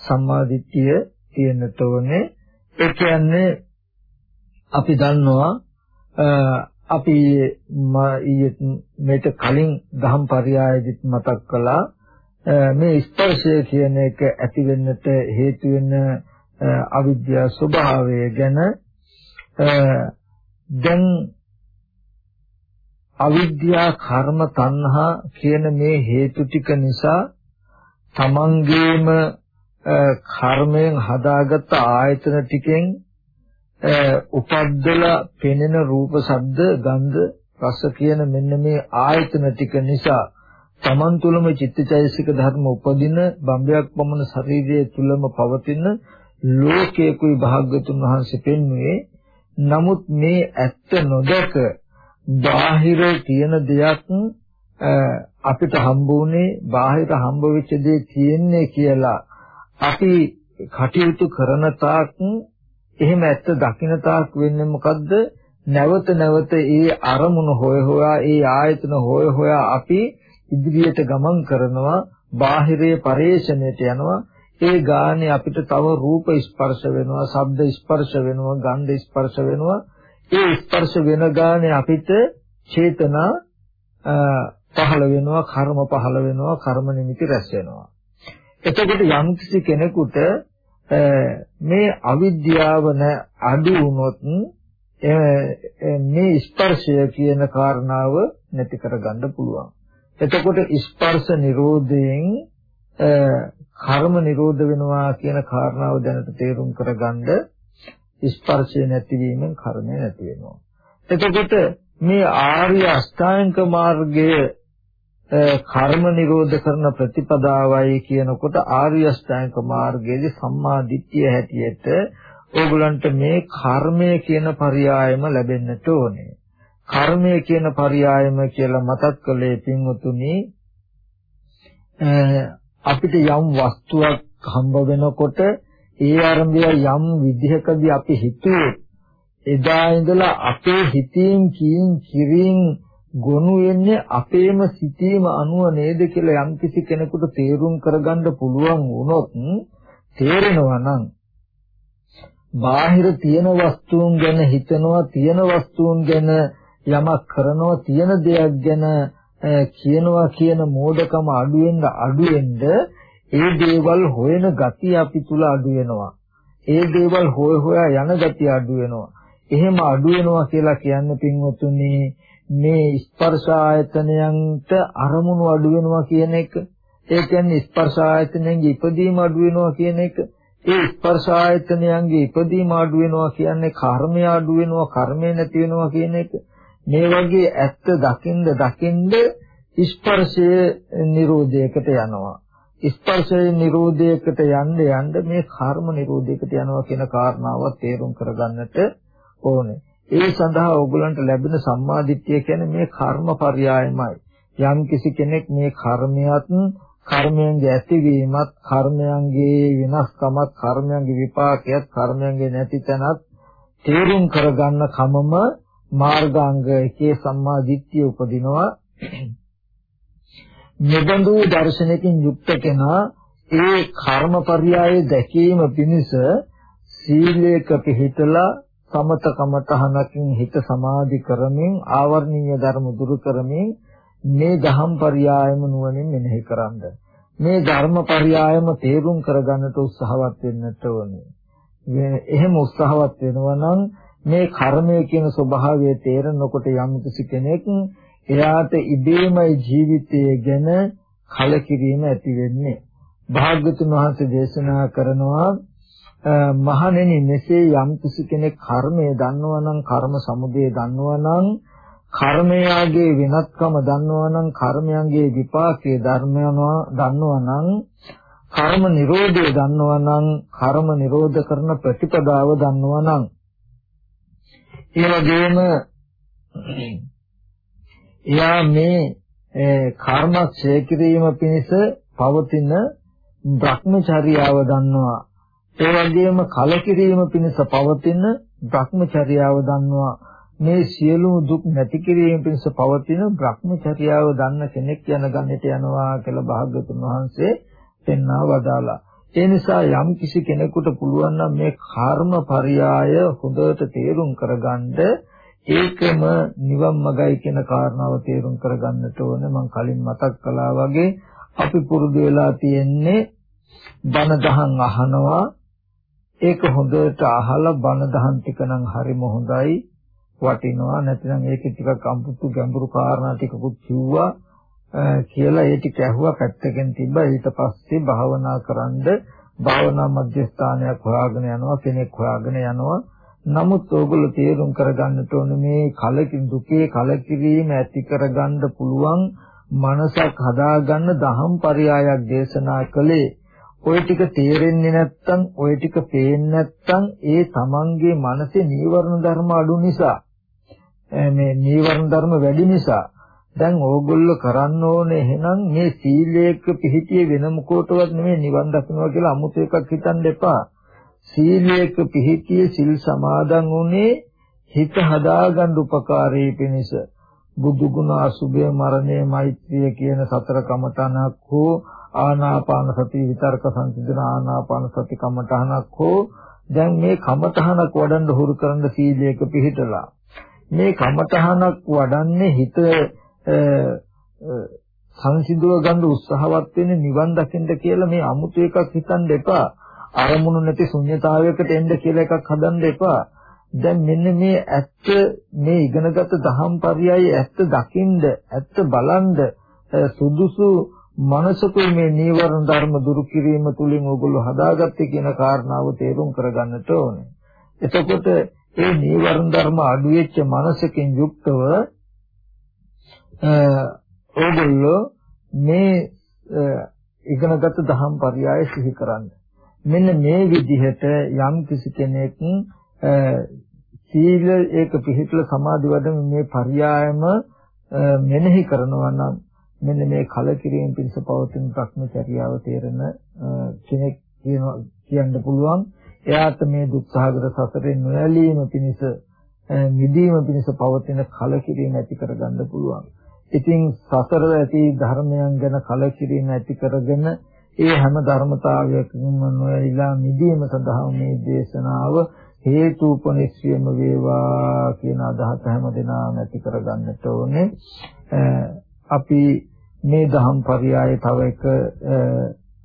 සම්මාදිට්ඨිය තියෙන්නට ඕනේ. ඒ කියන්නේ අපි දන්නවා අපි ඊයේ මේක කලින් දහම් පරයයදිත් මතක් කළා මේ ස්පර්ශය කියන එක ඇති වෙන්නට හේතු වෙන අවිද්‍යා ස්වභාවය ගැන දැන් අවිද්‍යා කර්ම තණ්හා කියන මේ හේතු ටික නිසා තමන්ගේම කර්මයෙන් හදාගත්ත ආයතන ටිකෙන් උපද්දලා පෙනෙන රූප ශබ්ද ගන්ධ රස කියන මෙන්න මේ ආයතන ටික නිසා තමන් තුළම චිත්තචෛසික ධර්ම උපදින බම්බයක් පමණ ශරීරයේ තුලම පවතින ලෝකේකුයි භාග්‍යතුන් වහන්සේ පෙන්වුවේ. නමුත් මේ ඇත්ත නොදක බාහිර තියෙන දෙයක් අපිට හම්බ වුණේ බාහිර හම්බ වෙච්ච දේ තියෙන්නේ කියලා අපි කටයුතු කරන තාක් එහෙම ඇත්ත දකින්න තාක් වෙන්නේ මොකද්ද? නැවත නැවත ඒ අරමුණ හොය හොයා ඒ ආයතන හොය හොයා අපි ඉදිරියට ගමන් කරනවා බාහිරයේ පරේෂණයට යනවා ඒ ගානේ අපිට තව රූප ස්පර්ශ වෙනවා ශබ්ද ස්පර්ශ වෙනවා ගන්ධ ස්පර්ශ වෙනවා ඒ ස්පර්ශ වෙන ගානේ අපිට චේතනා පහළ වෙනවා කර්ම පහළ වෙනවා කර්ම නිමිති රැස් වෙනවා එතකොට යම්කිසි කෙනෙකුට මේ අවිද්‍යාව අඩු වුණොත් මේ ස්පර්ශය කියන කාරණාව නැති කරගන්න පුළුවන්. එතකොට ස්පර්ශ නිරෝධයෙන් කර්ම නිරෝධ වෙනවා කියන කාරණාව දැනට තේරුම් කරගන්න ස්පර්ශය නැතිවීමෙන් කර්මය නැති වෙනවා. එතකොට මේ ආර්ය අෂ්ටාංග මාර්ගයේ කර්ම නිරෝධ කරන ප්‍රතිපදාවයි කියනකොට ආර්ය අෂ්ටාංග මාර්ගයේදී සම්මා දිට්ඨිය හැටියට ඕගලන්ට මේ කර්මය කියන පරයයම ලැබෙන්නට ඕනේ. කර්මය කියන පරයයම කියලා මතක් කළේ පින්වතුනි අපිට යම් වස්තුවක් හම්බ වෙනකොට ඒ ආරම්භය යම් විදිහකදී අපි හිතුවේ එදා ඉඳලා අපේ හිතින් කියින් කිරින් ගොනු වෙන්නේ අපේම සිතීම අනුව නේද කියලා යම්කිසි කෙනෙකුට තේරුම් කරගන්න පුළුවන් වුණොත් තේරෙනවා නම් බාහිර තියෙන වස්තුන් ගැන හිතනවා තියෙන වස්තුන් ගැන යමක් කරනවා තියෙන දෙයක් ගැන කියනවා කියන මෝඩකම අඩු වෙන්න අඩු වෙන්න ඒ දේවල් හොයන ගතිය අපි තුල අඩු වෙනවා. ඒ දේවල් හොය හොයා යන ගතිය අඩු වෙනවා. එහෙම අඩු වෙනවා කියලා කියන්නේ පින්වතුනි මේ ස්පර්ශ ආයතනයන්ට අරමුණු අඩු වෙනවා කියන එක. ඒ කියන්නේ ස්පර්ශ ආයතනයන්ගේ ඉපදීම අඩු වෙනවා කියන එක. ඒ ස්පර්ශ ආයතනයන්ගේ ඉපදීම අඩු වෙනවා කියන්නේ කර්මය අඩු වෙනවා කර්මය නැති වෙනවා කියන එක. මේ වගේ ඇත්ත දකින්ද දකින්ද ස්පර්ශයේ නිරෝධයකට යනවා. ස්පර්ශයේ නිරෝධයකට යන්න යන්න මේ කර්ම නිරෝධයකට යනවා කියන කාරණාව තේරුම් කරගන්නට ඕනේ. ඒ සඳහා ඕගලන්ට ලැබෙන සම්මාදිට්ඨිය කියන්නේ මේ කර්මපරයයමයි. යම් කිසි කෙනෙක් මේ කර්මයක් කර්මයන්ගේ ඇතිවීමත් කර්මයන්ගේ වෙනස්කමත් කර්මයන්ගේ විපාකයක් කර්මයන්ගේ නැතිතනත් තේරුම් කරගන්න කමම මාර්ගාංග එකේ සම්මාදිට්ඨිය උපදිනවා. නිබඳු දර්ශනයකින් යුක්ත කෙනා ඒ කර්මපර්යායේ දැකීම පිණිස සීලයක පිහිටලා සමතකමතහනකින් හිත සමාධි කරමින් ආවර්ණීය ධර්ම දුරු කරමින් මේ දහම් පරයයම නුවණින් මෙනෙහි කරන්න. මේ ධර්ම පරයයම තේරුම් කරගන්නට උත්සාහවත් වෙන්නට ඕනේ. එහෙම උත්සාහවත් වෙනවා නම් මේ කර්මය කියන ස්වභාවය තේරෙනකොට යම් කිසි කෙනෙක් එයාට ඉබේමයි ජීවිතය ගැන කලකිරීම ඇති වෙන්නේ. භාග්‍යතුන් වහන්සේ දේශනා කරනවා මහණෙනි මෙසේ යම් කිසි කෙනෙක් කර්මය දන්නවා නම් කර්ම සමුදය දන්නවා නම් කර්මයාගේ වෙනත්කම දන්නවා නම් කර්මයන්ගේ විපාකයේ ධර්මයනවා දන්නවා නම් කර්ම නිරෝධය දන්නවා නම් කර්ම නිරෝධ කරන ප්‍රතිපදාව දන්නවා නම් ඒ වගේම එයා මේ කර්ම ක්ෂය කිරීම පිණිස පවතින භ්‍රමචර්යාව දන්නවා ඒ වගේම කලකිරීම පිණිස පවතින භ්‍රමචර්යාව දන්නවා මේ සියලුම දුක් නැති කිරීම පිණිස පවතින භ්‍රමචර්යාව දන්න කෙනෙක් යන ගන්නට යනවා කියලා භාග්‍යතුන් වහන්සේ පෙන්වා වදාලා. ඒ නිසා යම් කිසි කෙනෙකුට පුළුවන් නම් මේ කර්ම පරයාය හොඳට තේරුම් කරගන්න ඒකම නිවන් මගයි කියන කාරණාව තේරුම් කරගන්නට ඕනේ. මම කලින් මතක් කළා වගේ අපි පුරුදු වෙලා තියෙන්නේ බණ දහම් අහනවා. ඒක හොඳට අහලා බණ දහම් ටික නම් හරිම හොඳයි. වටිනවා. නැත්නම් ඒකේ ටිකක් අඹුතු ගැඹුරු කාරණා ටිකකුත් කිව්වා කියලා ඒ ටික ඇහුවා පැත්තකින් තිබ්බා. ඊට පස්සේ භාවනා කරන්ද භාවනා මධ්‍යස්ථානයක් හොයාගෙන යනවා කෙනෙක් හොයාගෙන යනවා. නමුත් ඕගොල්ලෝ තේරුම් කරගන්නට ඕන මේ කලකින් දුකේ කලකිරීම ඇති කරගන්න පුළුවන් මනසක් හදාගන්න දහම් පරයයක් දේශනා කළේ. ඔය ටික තේරෙන්නේ නැත්තම් ඔය ටික පේන්නේ නැත්තම් ඒ තමන්ගේ මනසේ නීවරණ ධර්ම අඩු නිසා. මේ නීවරණ ධර්ම වැඩි නිසා. දැන් ඕගොල්ලෝ කරන්න ඕනේ එහෙනම් මේ සීලයක පිහිටියේ වෙන මොකටවත් නෙමෙයි නිවන් දකින්නවා කියලා 아무ත එකක් හිතන්න එපා. සීලයක පිහිටියේ සිල් සමාදන් වුණේ හිත හදාගන්න උපකාරී පිණිස බුදු ගුණ අසුභය මරණය මෛත්‍රිය කියන සතර කමඨනක් හෝ ආනාපාන සති විතර්ක සංසිඳන ආනාපාන සති කමඨහනක් හෝ දැන් මේ කමඨහනක් වඩන්න හුරු කරන සීලයක පිහිටලා මේ කමඨහනක් වඩන්නේ හිත සංසිඳව ගන්න උත්සාහවත් වෙන්නේ නිවන් දකින්න කියලා මේ 아무තු එකක් හිතන්න එපා. අරමුණු නැති ශුන්්‍යතාවයකට එන්න කියලා එකක් හදන්න එපා. දැන් මෙන්න මේ ඇත්ත මේ ඉගෙනගත් දහම් පරයයි ඇත්ත දකින්ද ඇත්ත බලන්ද සුදුසු මනසකුයි මේ නීවරණ ධර්ම දුරු කිරීම තුලින් ඕගොල්ලෝ හදාගත්තේ කියන කාරණාව තේරුම් කරගන්නට ඕනේ. එතකොට ඒ නීවරණ ධර්ම අඩු වෙච්ච මනසකින් යුක්තව ඕගොල්ලෝ මේ ඉගෙනගත් දහම් පරයය සිහි කරන්න. මෙන්න මේ විදිහට යම් කිසි කෙනෙක් සීල ඒක පිළිපල සමාධි වඩන මේ පරයයම මෙනෙහි කරනවා නම් මෙන්න මේ කලකිරීම පිණිස පවතින ප්‍රඥාචර්යාව තේරෙන කෙනෙක් කියන්න පුළුවන් එයාට මේ දුක්ඛාගත සසරෙන් නොයැලීම පිණිස මිදීම පිණිස පවතින කලකිරීම ඇති කරගන්න පුළුවන්. ඉතින් සසර ඇති ධර්මයන් ගැන කලකිරීම ඇති කරගෙන ඒ හැම ධර්මතාවයකම නොයලා මිදීම සඳහා මේ දේශනාව හේතුපනිශ්චයම වේවා කියන අදහස හැම දිනම ඇති කරගන්නට ඕනේ. අපි මේ දහම් පරයය තව එක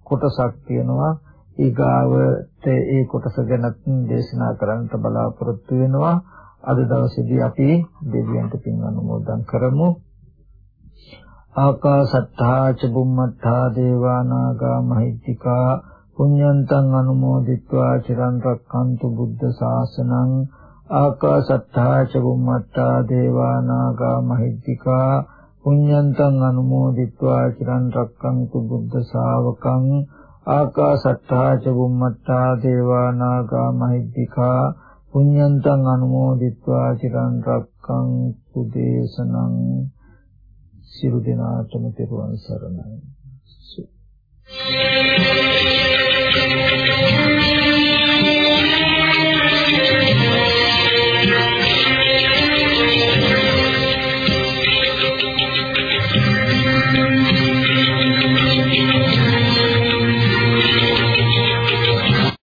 කොටසක් තියෙනවා. ඊගාවට ඒ කොටස ගැන දේශනා කරන්නට බලාපොරොත්තු වෙනවා. අද දවසේදී අපි දෙවියන්ට පින් අනුමෝදන් කරමු. ආකාසත්තා ච බුම්මත්තා දේවා නාග මහිත්‍තිකා පුඤ්ඤන්තං අනුමෝදිත්වා චිරන් රක්ඛන්තු බුද්ධ ශාසනං ආකාසත්තා ච බුම්මත්තා දේවා නාග මහිත්‍තිකා පුඤ්ඤන්තං අනුමෝදිත්වා චිරන් රක්ඛන්තු බුද්ධ ශාවකං ආකාසත්තා ච බුම්මත්තා දේවා නාග මහිද්దికා පුඤ්ඤන්තං අනුමෝදිත්වා චිරන් රක්ඛං සුදේශනං සියලු දෙනාටම තෙරුවන් සරණයි. Thank you.